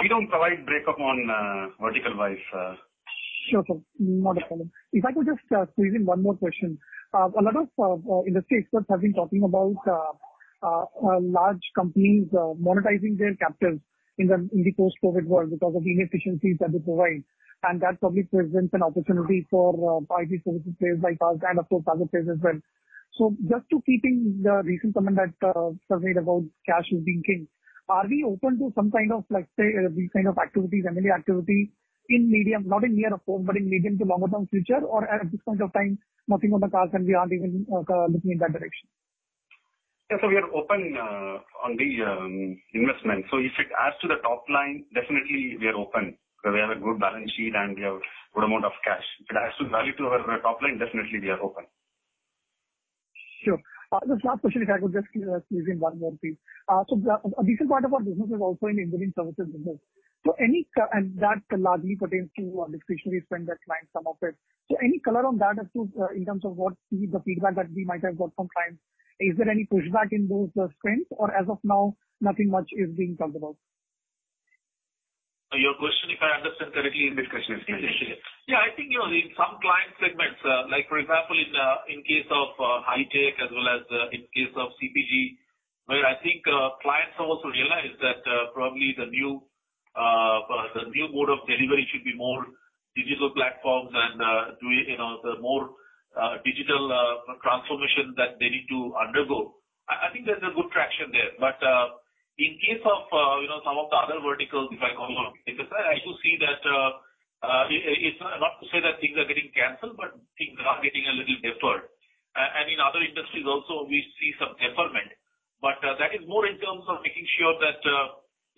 We don't provide breakup on vertical-wise. Sure, sir. Not a problem. If I could just uh, squeeze in one more question. Uh, a lot of uh, industry experts have been talking about large companies monetizing their captives in the post-COVID world because of the inefficiencies that they provide, and that probably presents an opportunity for IT services players like us and of course, other players as well. So just to keeping the recent comment that sir made about cash is being king, are we open to some kind of, let's say, these kind of activities, M&A activity in medium, not in near of course, but in medium to longer term future? Or at this point of time, nothing on the cards and we aren't even uh, looking in that direction? Yeah. So we are open uh, on the um, investment. So if it adds to the top line, definitely we are open we have a good balance sheet and we have good amount of cash. If it adds to value to our uh, top line, definitely we are open. Sure. Just last question, if I could just squeeze in one more, please. So a decent part of our business is also in engineering services business. That largely pertains to uh, discretionary spend that clients come up with. So any color on that as to uh, in terms of what the feedback that we might have got from clients? Is there any pushback in those uh, spends or as of now, nothing much is being talked about? Your question, if I understand correctly, is discretionary spend. Yeah. I think, you know, in some client segments, like for example, in case of high tech as well as in case of CPG, where I think clients have also realized that probably the new Uh, mode of delivery should be more digital platforms and uh, doing, you know, the more uh, digital transformation that they need to undergo. I think there's a good traction there. But uh in case of you know, some of the other verticals, if I call on, I do see that It's not to say that things are getting canceled, but things are getting a little deferred. And in other industries also, we see some deferment. But that is more in terms of making sure that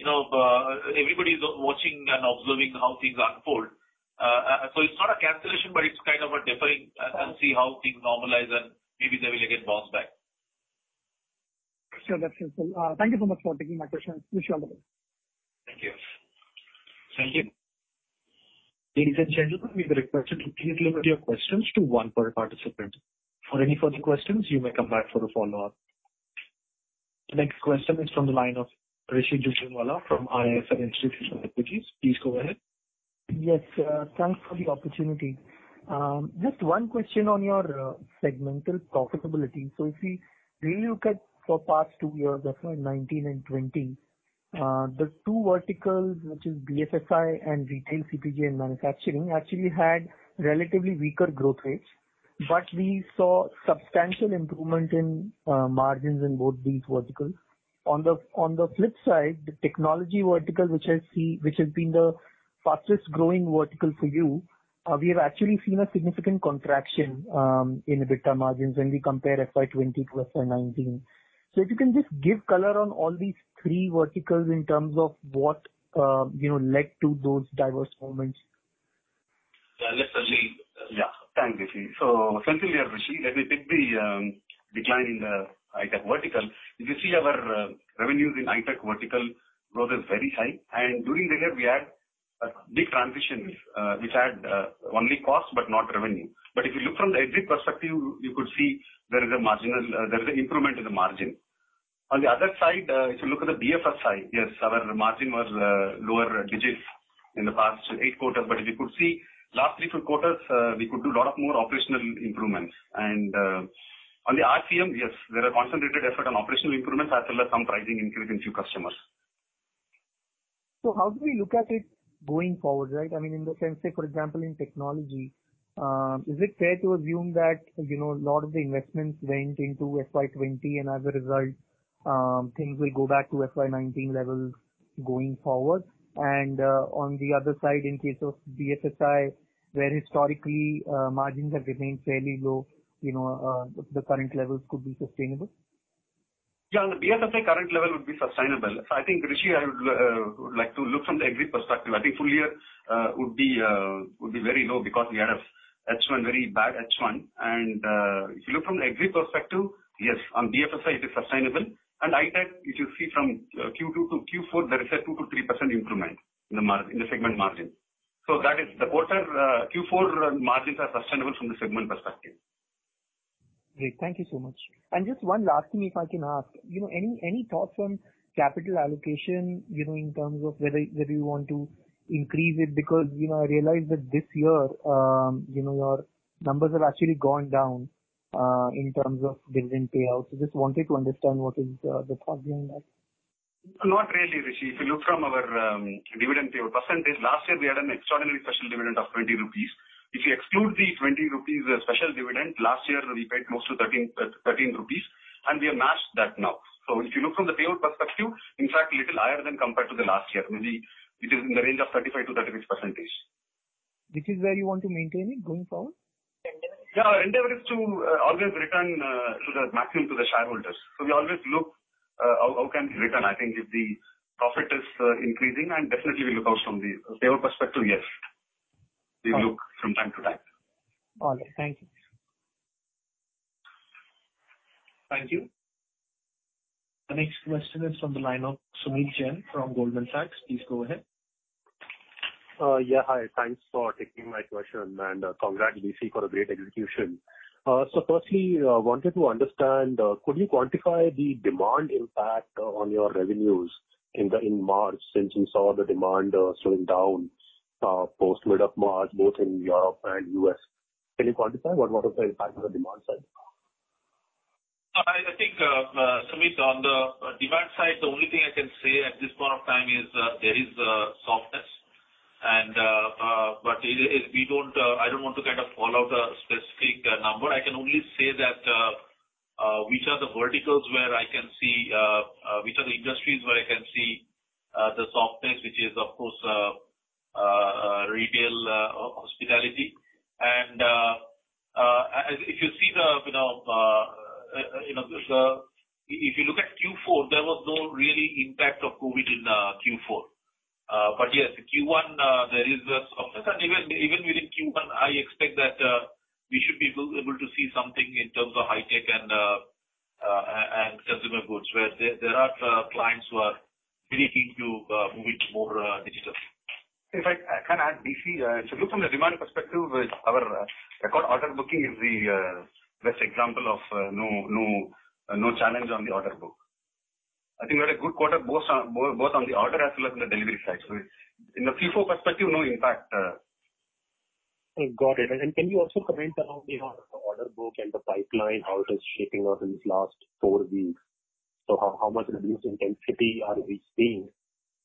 Uh, everybody's watching and observing how things unfold. Uh, so it's not a cancellation, but it's kind of a deferring and see how things normalize, and maybe they will again bounce back. Sure. That's helpful. Uh, thank you so much for taking my questions. Wish you all the best. Thank you. Thank you. Ladies and gentlemen, we request you to please limit your questions to one per participant. For any further questions, you may come back for a follow-up. The next question is from the line of Rishi Jhunjhunwala from IIFL Institutional Equities. Please go ahead. Yes. Uh, thanks for the opportunity. Um, just one question on your uh, segmental profitability. So if we really look at for past two years, FY 2019 and 2020, uh, the two verticals, which is BFSI and retail CPG and manufacturing, actually had relatively weaker growth rates. But we saw substantial improvement in margins in both these verticals. On the on the flip side, the technology vertical, which I see which has been the fastest growing vertical for you, uh, we have actually seen a significant contraction um, in EBITDA margins when we compare FY 2020 to FY 2019. If you can just give color on all these three verticals in terms of what um, you know, led to those diverse movements. Let Sanjeev. Yeah. Thanks, Rishi. Essentially, Rishi, let me pick the um, decline in the high-tech vertical. If you see our uh, revenues in high-tech vertical, growth is very high. And during the year, we had a big transition, uh, which had uh, only cost but not revenue. But if you look from the exit perspective, you could see there is a marginal uh there is an improvement in the margin. On the other side, if you look at the BFSI, yes, our margin was lower digits in the past eight quarters. But if you could see last three, four quarters, we could do a lot of more operational improvements. On the RCM, yes, there are concentrated effort on operational improvements as well as some pricing increase in few customers. So how do we look at it going forward, right? I mean, in the sense, say, for example, in technology, uh, is it fair to assume that you know, a lot of the investments went into FY 2020 and as a result, um, things will go back to FY 2019 levels going forward? And uh on the other side, in case of BFSI, where historically uh, margins have remained fairly low, Uh, the current levels could be sustainable? Yeah, the BFSI, current level would be sustainable. I think, Rishi, I would uh, like to look from the exit perspective. I think full year uh, would be very low because we had a very bad H1. And if you look from the exit perspective, yes, on BFSI it is sustainable. High-tech, if you see from Q2 to Q4, there is a 2%-3% improvement in the mar in the segment margin. So that is the quarter Q4 margins are sustainable from the segment perspective. Great. Thank you so much. And just one last thing, if I can ask. You know, any any thoughts on capital allocation, you know, in terms of whether you want to increase it? Because, you know, I realize that this year, um, you know, your numbers have actually gone down uh, in terms of dividend payouts. Just wanted to understand what is uh, the thought behind that. Not really, Rishi. If you look from our um, dividend payout percentage, last year we had an extraordinary special dividend of 20 rupees. If you exclude the 20 rupees uh, special dividend, last year we paid close to uh, 13 rupees, and we have matched that now. So if you look from the payout perspective, in fact, little higher than compared to the last year. Maybe it is in the range of 35%-36%. Which is where you want to maintain it going forward? Yeah. Our endeavor is to uh, always return to the maximum to the shareholders. So we always look how can we return. I think if the profit is increasing, and definitely we look out from the payout perspective, yes. We look from time to time. All right. Thank you. Thank you. The next question is from the line of Sumeet Jain from Goldman Sachs. Please go ahead. Uh, yeah. Hi. Thanks for taking my question, and uh, congrats, DC, for a great execution. Uh so firstly, uh, wanted to understand, could you quantify the demand impact on your revenues in the in March, since we saw the demand slowing down Uh, post mid of March, both in Europe and U.S. Can you quantify what was the impact on the demand side? I think, uh, uh, Sumeet, on the demand side, the only thing I can say at this point of time is there is softness. And, but it is we don't, I don't want to kind of call out a specific number. I can only say that which are the verticals where I can see, which are the industries where I can see the softness, which is, of course, Uh, retail, uh, hospitality. And uh, if you see the, you know, you know, if you look at Q4, there was no really impact of COVID in Q4. Yes, Q1, there is a softness. Even even within Q1, I expect that we should be able to see something in terms of high tech and and consumer goods, where there are clients who are really keen to move it more digital. If uh, I can add, DC, to look from the demand perspective, uh, our uh, record order booking is the best example of no no uh no challenge on the order book. I think we had a good quarter both on the order as well as on the delivery side. So in the Q4 perspective, no impact. Oh, got it. And can you also comment around the order book and the pipeline, how it is shaping up in these last four weeks? So how how much reduced intensity are we seeing?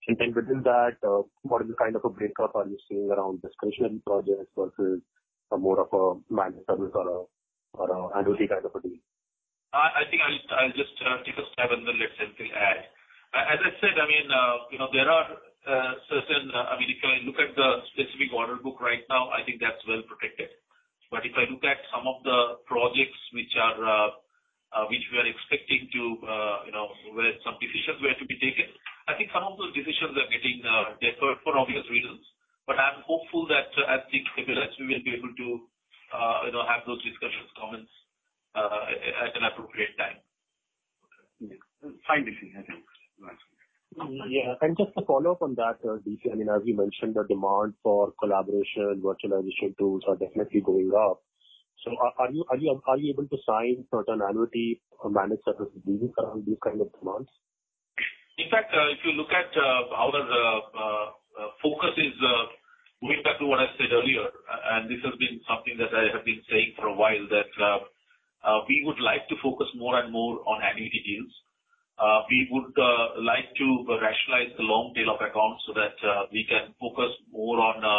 And then within that, uh, what is the kind of a breakup are you seeing around discretionary projects versus more of a managed service or a annuity kind of a deal? I think I'll just uh, take a stab and then let Senthil add. As I said, I mean, uh, you know, there are certain, I mean, if I look at the specific order book right now, I think that's well protected. But if I look at some of the projects which are, which we are expecting to, you know, where some decisions were to be taken, I think some of those decisions are getting uh, deferred for obvious reasons. But I'm hopeful that as things stabilize, we will be able to, uh, you know, have those discussions, comments, uh, at an appropriate time. Yeah. Fine, DC. I think. Yeah. And just to follow up on that, DC, I mean, as you mentioned, the demand for collaboration, virtualization tools are definitely going up. So are you are you able to sign certain annuity or managed service deals around these kind of demands? In fact, uh, if you look at uh, our uh, focus is going back to what I said earlier, and this has been something that I have been saying for a while, that we would like to focus more and more on annuity deals. We would like to rationalize the long tail of accounts so that we can focus more on a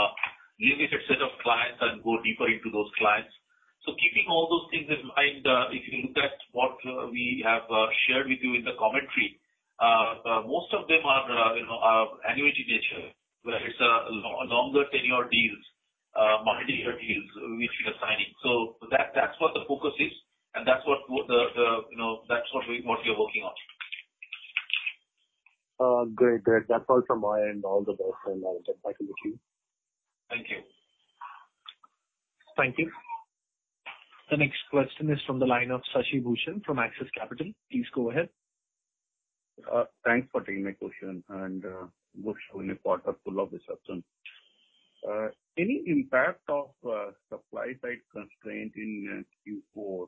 limited set of clients and go deeper into those clients. So keeping all those things in mind, if you look at what we have shared with you in the commentary, Uh, uh, most of them are, uh, you know, are annuity nature, where it's a longer tenure deals, multi-year deals which we are signing. So that that's what the focus is, and that's what the, you know, that's what we what we are working on. Great. Great. That's all from my end. All the best, and I'll get back to the queue. Thank you. Thank you. The next question is from the line of Shashi Bhushan from Axis Capital. Please go ahead. Uh, thanks for taking my question, and uh, good showing a quarter full of disruption. Uh, any impact of supply side constraint in Q4,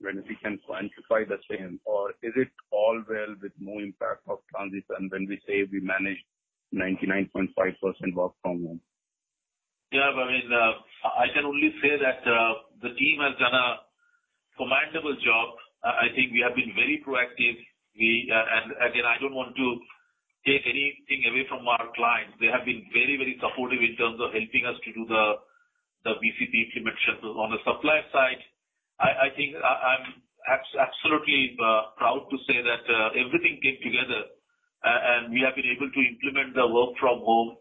when we can quantify the same? Or is it all well with no impact of transition when we say we managed 99.5% work from home? Yeah, I mean, I can only say that the team has done a commendable job. I think we have been very proactive. Uh, and again, I don't want to take anything away from our clients. They have been very, very supportive in terms of helping us to do the BCP implementation. On the supply side, I think I'm absolutely uh, proud to say that uh, everything came together and we have been able to implement the work from home,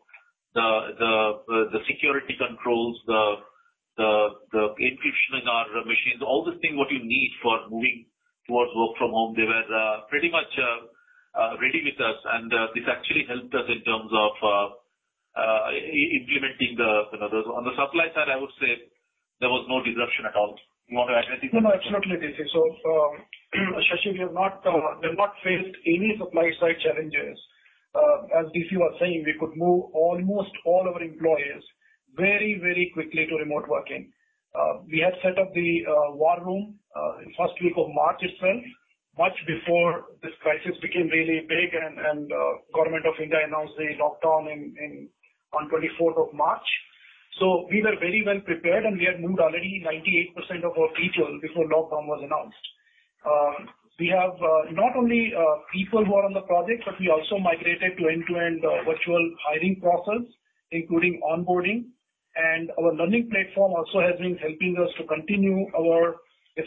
the the the the security controls, the the encryption in our machines, all the things what you need for moving towards work from home, they were uh, pretty much uh, uh, ready with us. And this actually helped us in terms of implementing the, you know, on the supply side, I would say there was no disruption at all. You want to add anything? No, no, absolutely, DC. So, um, *clears throat* Shashi, we have not faced any supply side challenges. As DC was saying, we could move almost all our employees very, very quickly to remote working. We had set up the war room Uh, in first week of March itself, much before this crisis became really big and uh, Government of India announced the lockdown on 24th of March. So we were very well prepared, and we had moved already 98% of our people before lockdown was announced. Um, we have uh, not only people who are on the project, but we also migrated to end-to-end virtual hiring process, including onboarding. And our learning platform also has been helping us to continue our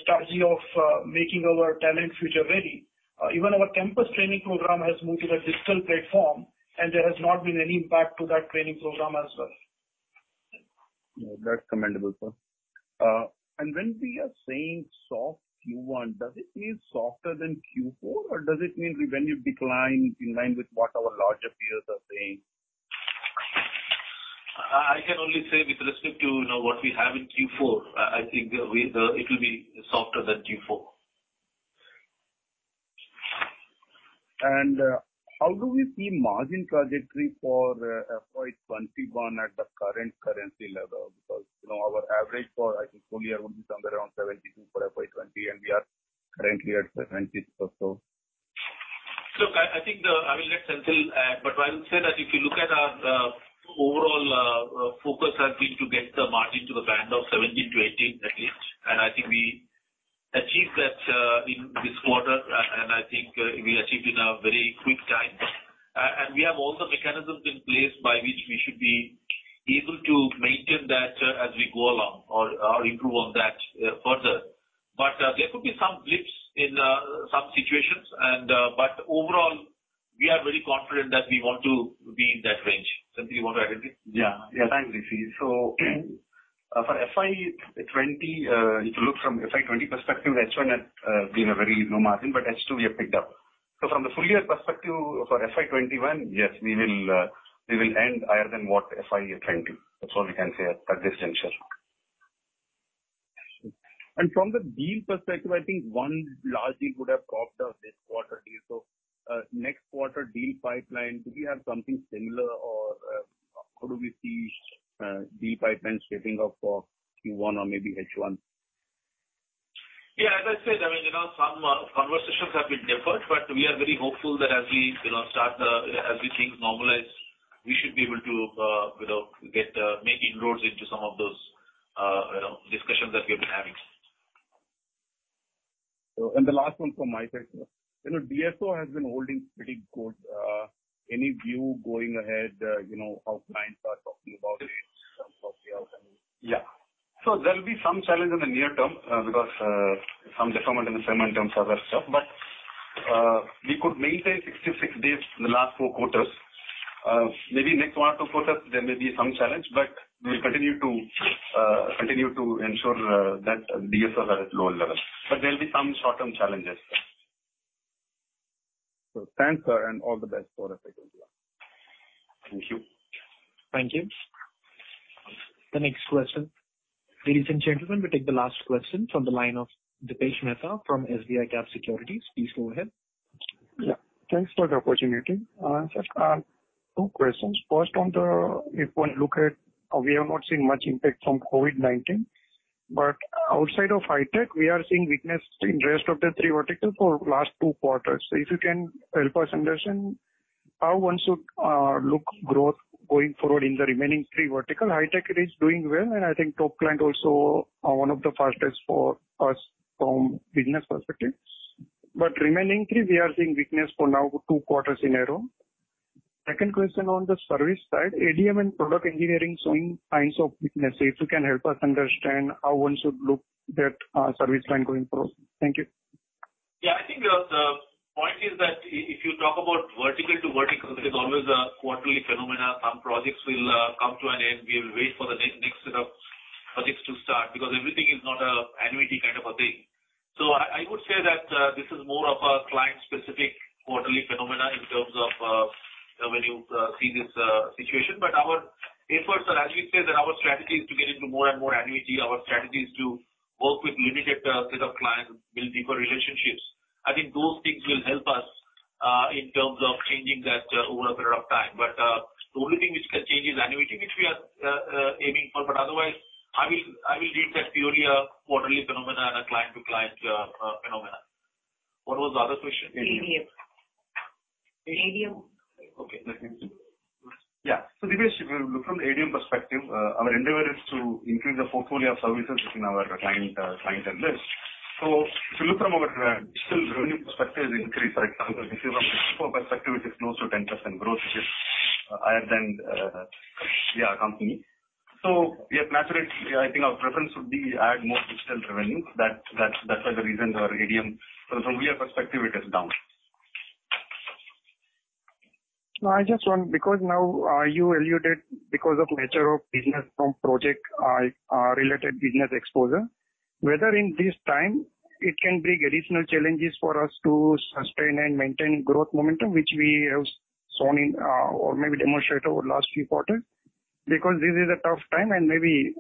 strategy of uh, making our talent future ready. Uh, even our campus training program has moved to the digital platform, and there has not been any impact to that training program as well. That's commendable, sir. Uh, and when we are saying soft Q1, does it mean softer than Q4, or does it mean revenue decline in line with what our larger peers are saying? I can only say with respect to what we have in Q4, I think it will be softer than Q4. Uh, how do we see margin trajectory for uh, FY 2021 at the current currency level? Because, you know, our average for, I think, full year would be somewhere around 72 for FY 2020, and we are currently at 70 or so. Look, I think I will let Senthil add, but I will say that if you look at our uh, overall uh, focus has been to get the margin to the band of 17%-18% at least. And I think we achieved that uh, in this quarter, and I think uh, we achieved in a very quick time. And we have all the mechanisms in place by which we should be able to maintain that as we go along or improve on that further. But uh there could be some blips in some situations. And uh but overall, we are very confident that we want to be in that range. Senthil, you want to add anything? Yeah. Yeah, thanks, DC. So, uh, for FY 2020, uh, if you look from FY 2020 perspective, H1 had uh, been a very low margin, but H2 we have picked up. So from the full year perspective for FY 2021, yes, we will we will end higher than what FY 2020. That's all we can say at this juncture. And from the deal perspective, I think one large deal would have popped up this quarter deal. Next quarter deal pipeline, do we have something similar or how do we see uh, deal pipeline shaping up for Q1 or maybe H1? Yeah, as I said, I mean, you know, some uh, conversations have been deferred, but we are very hopeful that as we, you know, start as we things normalize, we should be able to uh, you know, get make inroads into some of those you know, discussions that we've been having. So and the last one from my side, sir. DSO has been holding pretty good. Uh, any view going ahead, uh, you know, how clients are talking about it in terms of? Yeah. So there'll be some challenge in the near term uh, because some deferment in the payment terms, other stuff. But uh we could maintain 66 days in the last four quarters. Maybe next one or two quarters, there may be some challenge, but we'll continue to uh continue to ensure that DSOs are at lower levels. But there'll be some short-term challenges. So thanks, sir, and all the best for FY 2021. Thank you. Thank you. The next question. Ladies and gentlemen, we take the last question from the line of Dipesh Mehta from SBICAP Securities. Please go ahead. Yeah. Thanks for the opportunity. Uh, sir, uh, two questions. First, if one look at, uh, we have not seen much impact from COVID-19, but outside of high-tech, we are seeing weakness in rest of the three verticals for last two quarters. So if you can help us understand how one should uh, look growth going forward in the remaining three vertical. High-tech is doing well, and I think top client also are one of the fastest for us from business perspective. But remaining three, we are seeing weakness for now two quarters in a row. Second question on the service side, ADM and product engineering showing signs of weakness. If you can help us understand how one should look that uh, service line going forward. Thank you. Yeah, I think uh, the point is that if you talk about vertical to vertical, there is always a quarterly phenomena. Some projects will uh, come to an end. We will wait for the next set of projects to start because everything is not an annuity kind of a thing. So I would say that this is more of a client-specific quarterly phenomena in terms of when you see this situation. But our efforts are, as we say, that our strategy is to get into more and more annuity. Our strategy is to work with limited uh, set of clients, build deeper relationships. I think those things will help us uh, in terms of changing that uh, over a period of time. But the only thing which can change is annuity, which we are aiming for. But otherwise, I will I will read that purely a quarterly phenomena and a client-to-client phenomena. What was the other question? ADM. ADM. Okay. Yeah. Dipesh, if look from the ADM perspective, uh, our endeavor is to increase the portfolio of services within our client uh, list. So if you look from our uh, digital revenue perspective increase, for example, if you look from perspective, it is close to 10% growth, which is higher than company. So, yes, naturally, I think our preference would be add more digital revenue. That that's why the reason our ADM from year perspective, it is down. No, I just want, because now uh, you alluded because of nature of business from project uh, uh, related business exposure, whether in this time it can bring additional challenges for us to sustain and maintain growth momentum, which we have shown in or maybe demonstrated over last few quarters. Because this is a tough time and maybe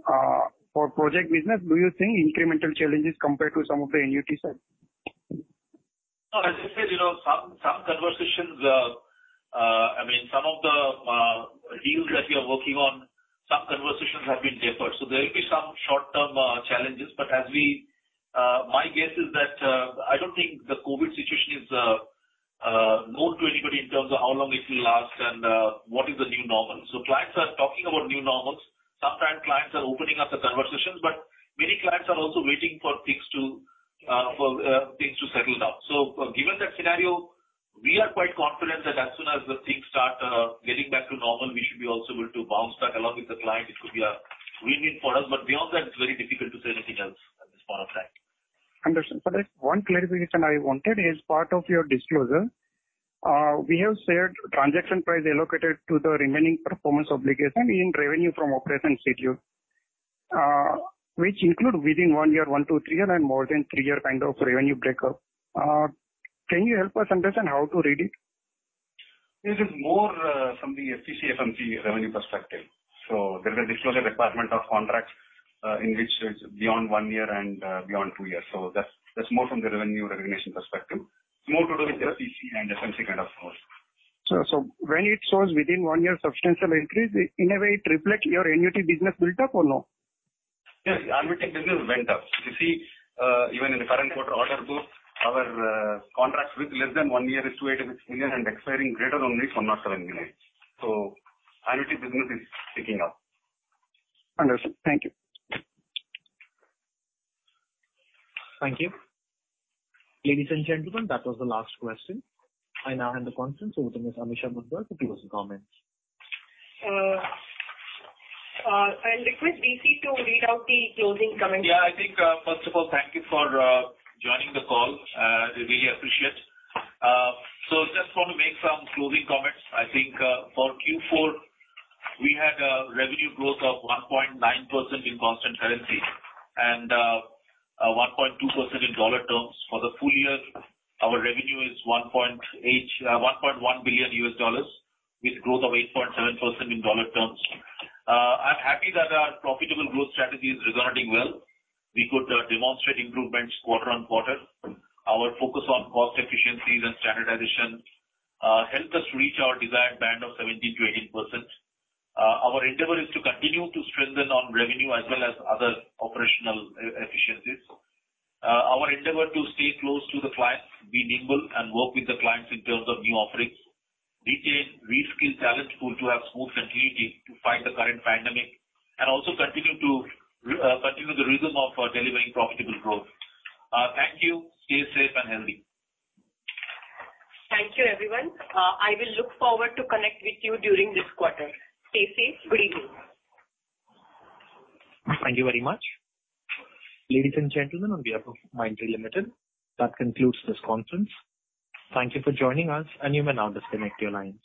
for project business, do you think incremental challenges compared to some of the annuity side? No, As I said, you know, some conversations, Uh, some of the uh, deals that we are working on, some conversations have been deferred. So there will be some short-term uh, challenges. But as we, my guess is that I don't think the COVID situation is known to anybody in terms of how long it will last and what is the new normal. So clients are talking about new normals. Sometimes clients are opening up the conversations, but many clients are also waiting for things to settle down. So, given that scenario, we are quite confident that as soon as the things start uh, getting back to normal, we should be also able to bounce back along with the client. It could be a win-win for us. But beyond that, it's very difficult to say anything else at this point of time. Understood. One clarification I wanted is part of your disclosure. Uh, we have said transaction price allocated to the remaining performance obligation in revenue from operations schedule, uh, which include within one year, one to three year, and more than three year kind of revenue breakup. Can you help us understand how to read it? This is more uh, from the FMC revenue perspective. So there is a disclosure requirement of contracts uh, in which it's beyond one year and uh, beyond two years. So that's that's more from the revenue recognition perspective. It's more to do with FCC and FMC kind of roles. When it shows within one year substantial increase, in a way it reflects your annuity business built up or no? Yes, annuity business went up. If you see, even in the current quarter order book, our uh, contracts with less than one year is 286 million and expiring greater than one is 107 million. Annuity business is picking up. Understood. Thank you. Thank you. Ladies and gentlemen, that was the last question. I now hand the conference over to Ms. Amisha Moondra to give us comments. Uh, uh, I'll request DC to read out the closing comments. Yeah, I think, first of all, thank you for joining the call. Uh, we really appreciate. Uh so just want to make some closing comments. I think uh, for Q4, we had a revenue growth of 1.9% in constant currency and uh, 1.2% in dollar terms. For the full year, our revenue is $1.1 billion with growth of 8.7% in dollar terms. I'm happy that our profitable growth strategy is resonating well. We could uh, demonstrate improvements quarter-on-quarter. Our focus on cost efficiencies and standardization uh, helped us reach our desired band of 17%-18%. Uh, our endeavor is to continue to strengthen on revenue as well as other operational efficiencies. Our endeavor to stay close to the clients, be nimble, and work with the clients in terms of new offerings. Retain, reskill talent pool to have smooth continuity to fight the current pandemic, and also Uh, continue the rhythm of uh, delivering profitable growth. Uh, thank you. Stay safe and healthy. Thank you, everyone. I will look forward to connect with you during this quarter. Stay safe. Good evening. Thank you very much. Ladies and gentlemen, on behalf of Mindtree Limited, that concludes this conference. Thank you for joining us, and you may now disconnect your lines.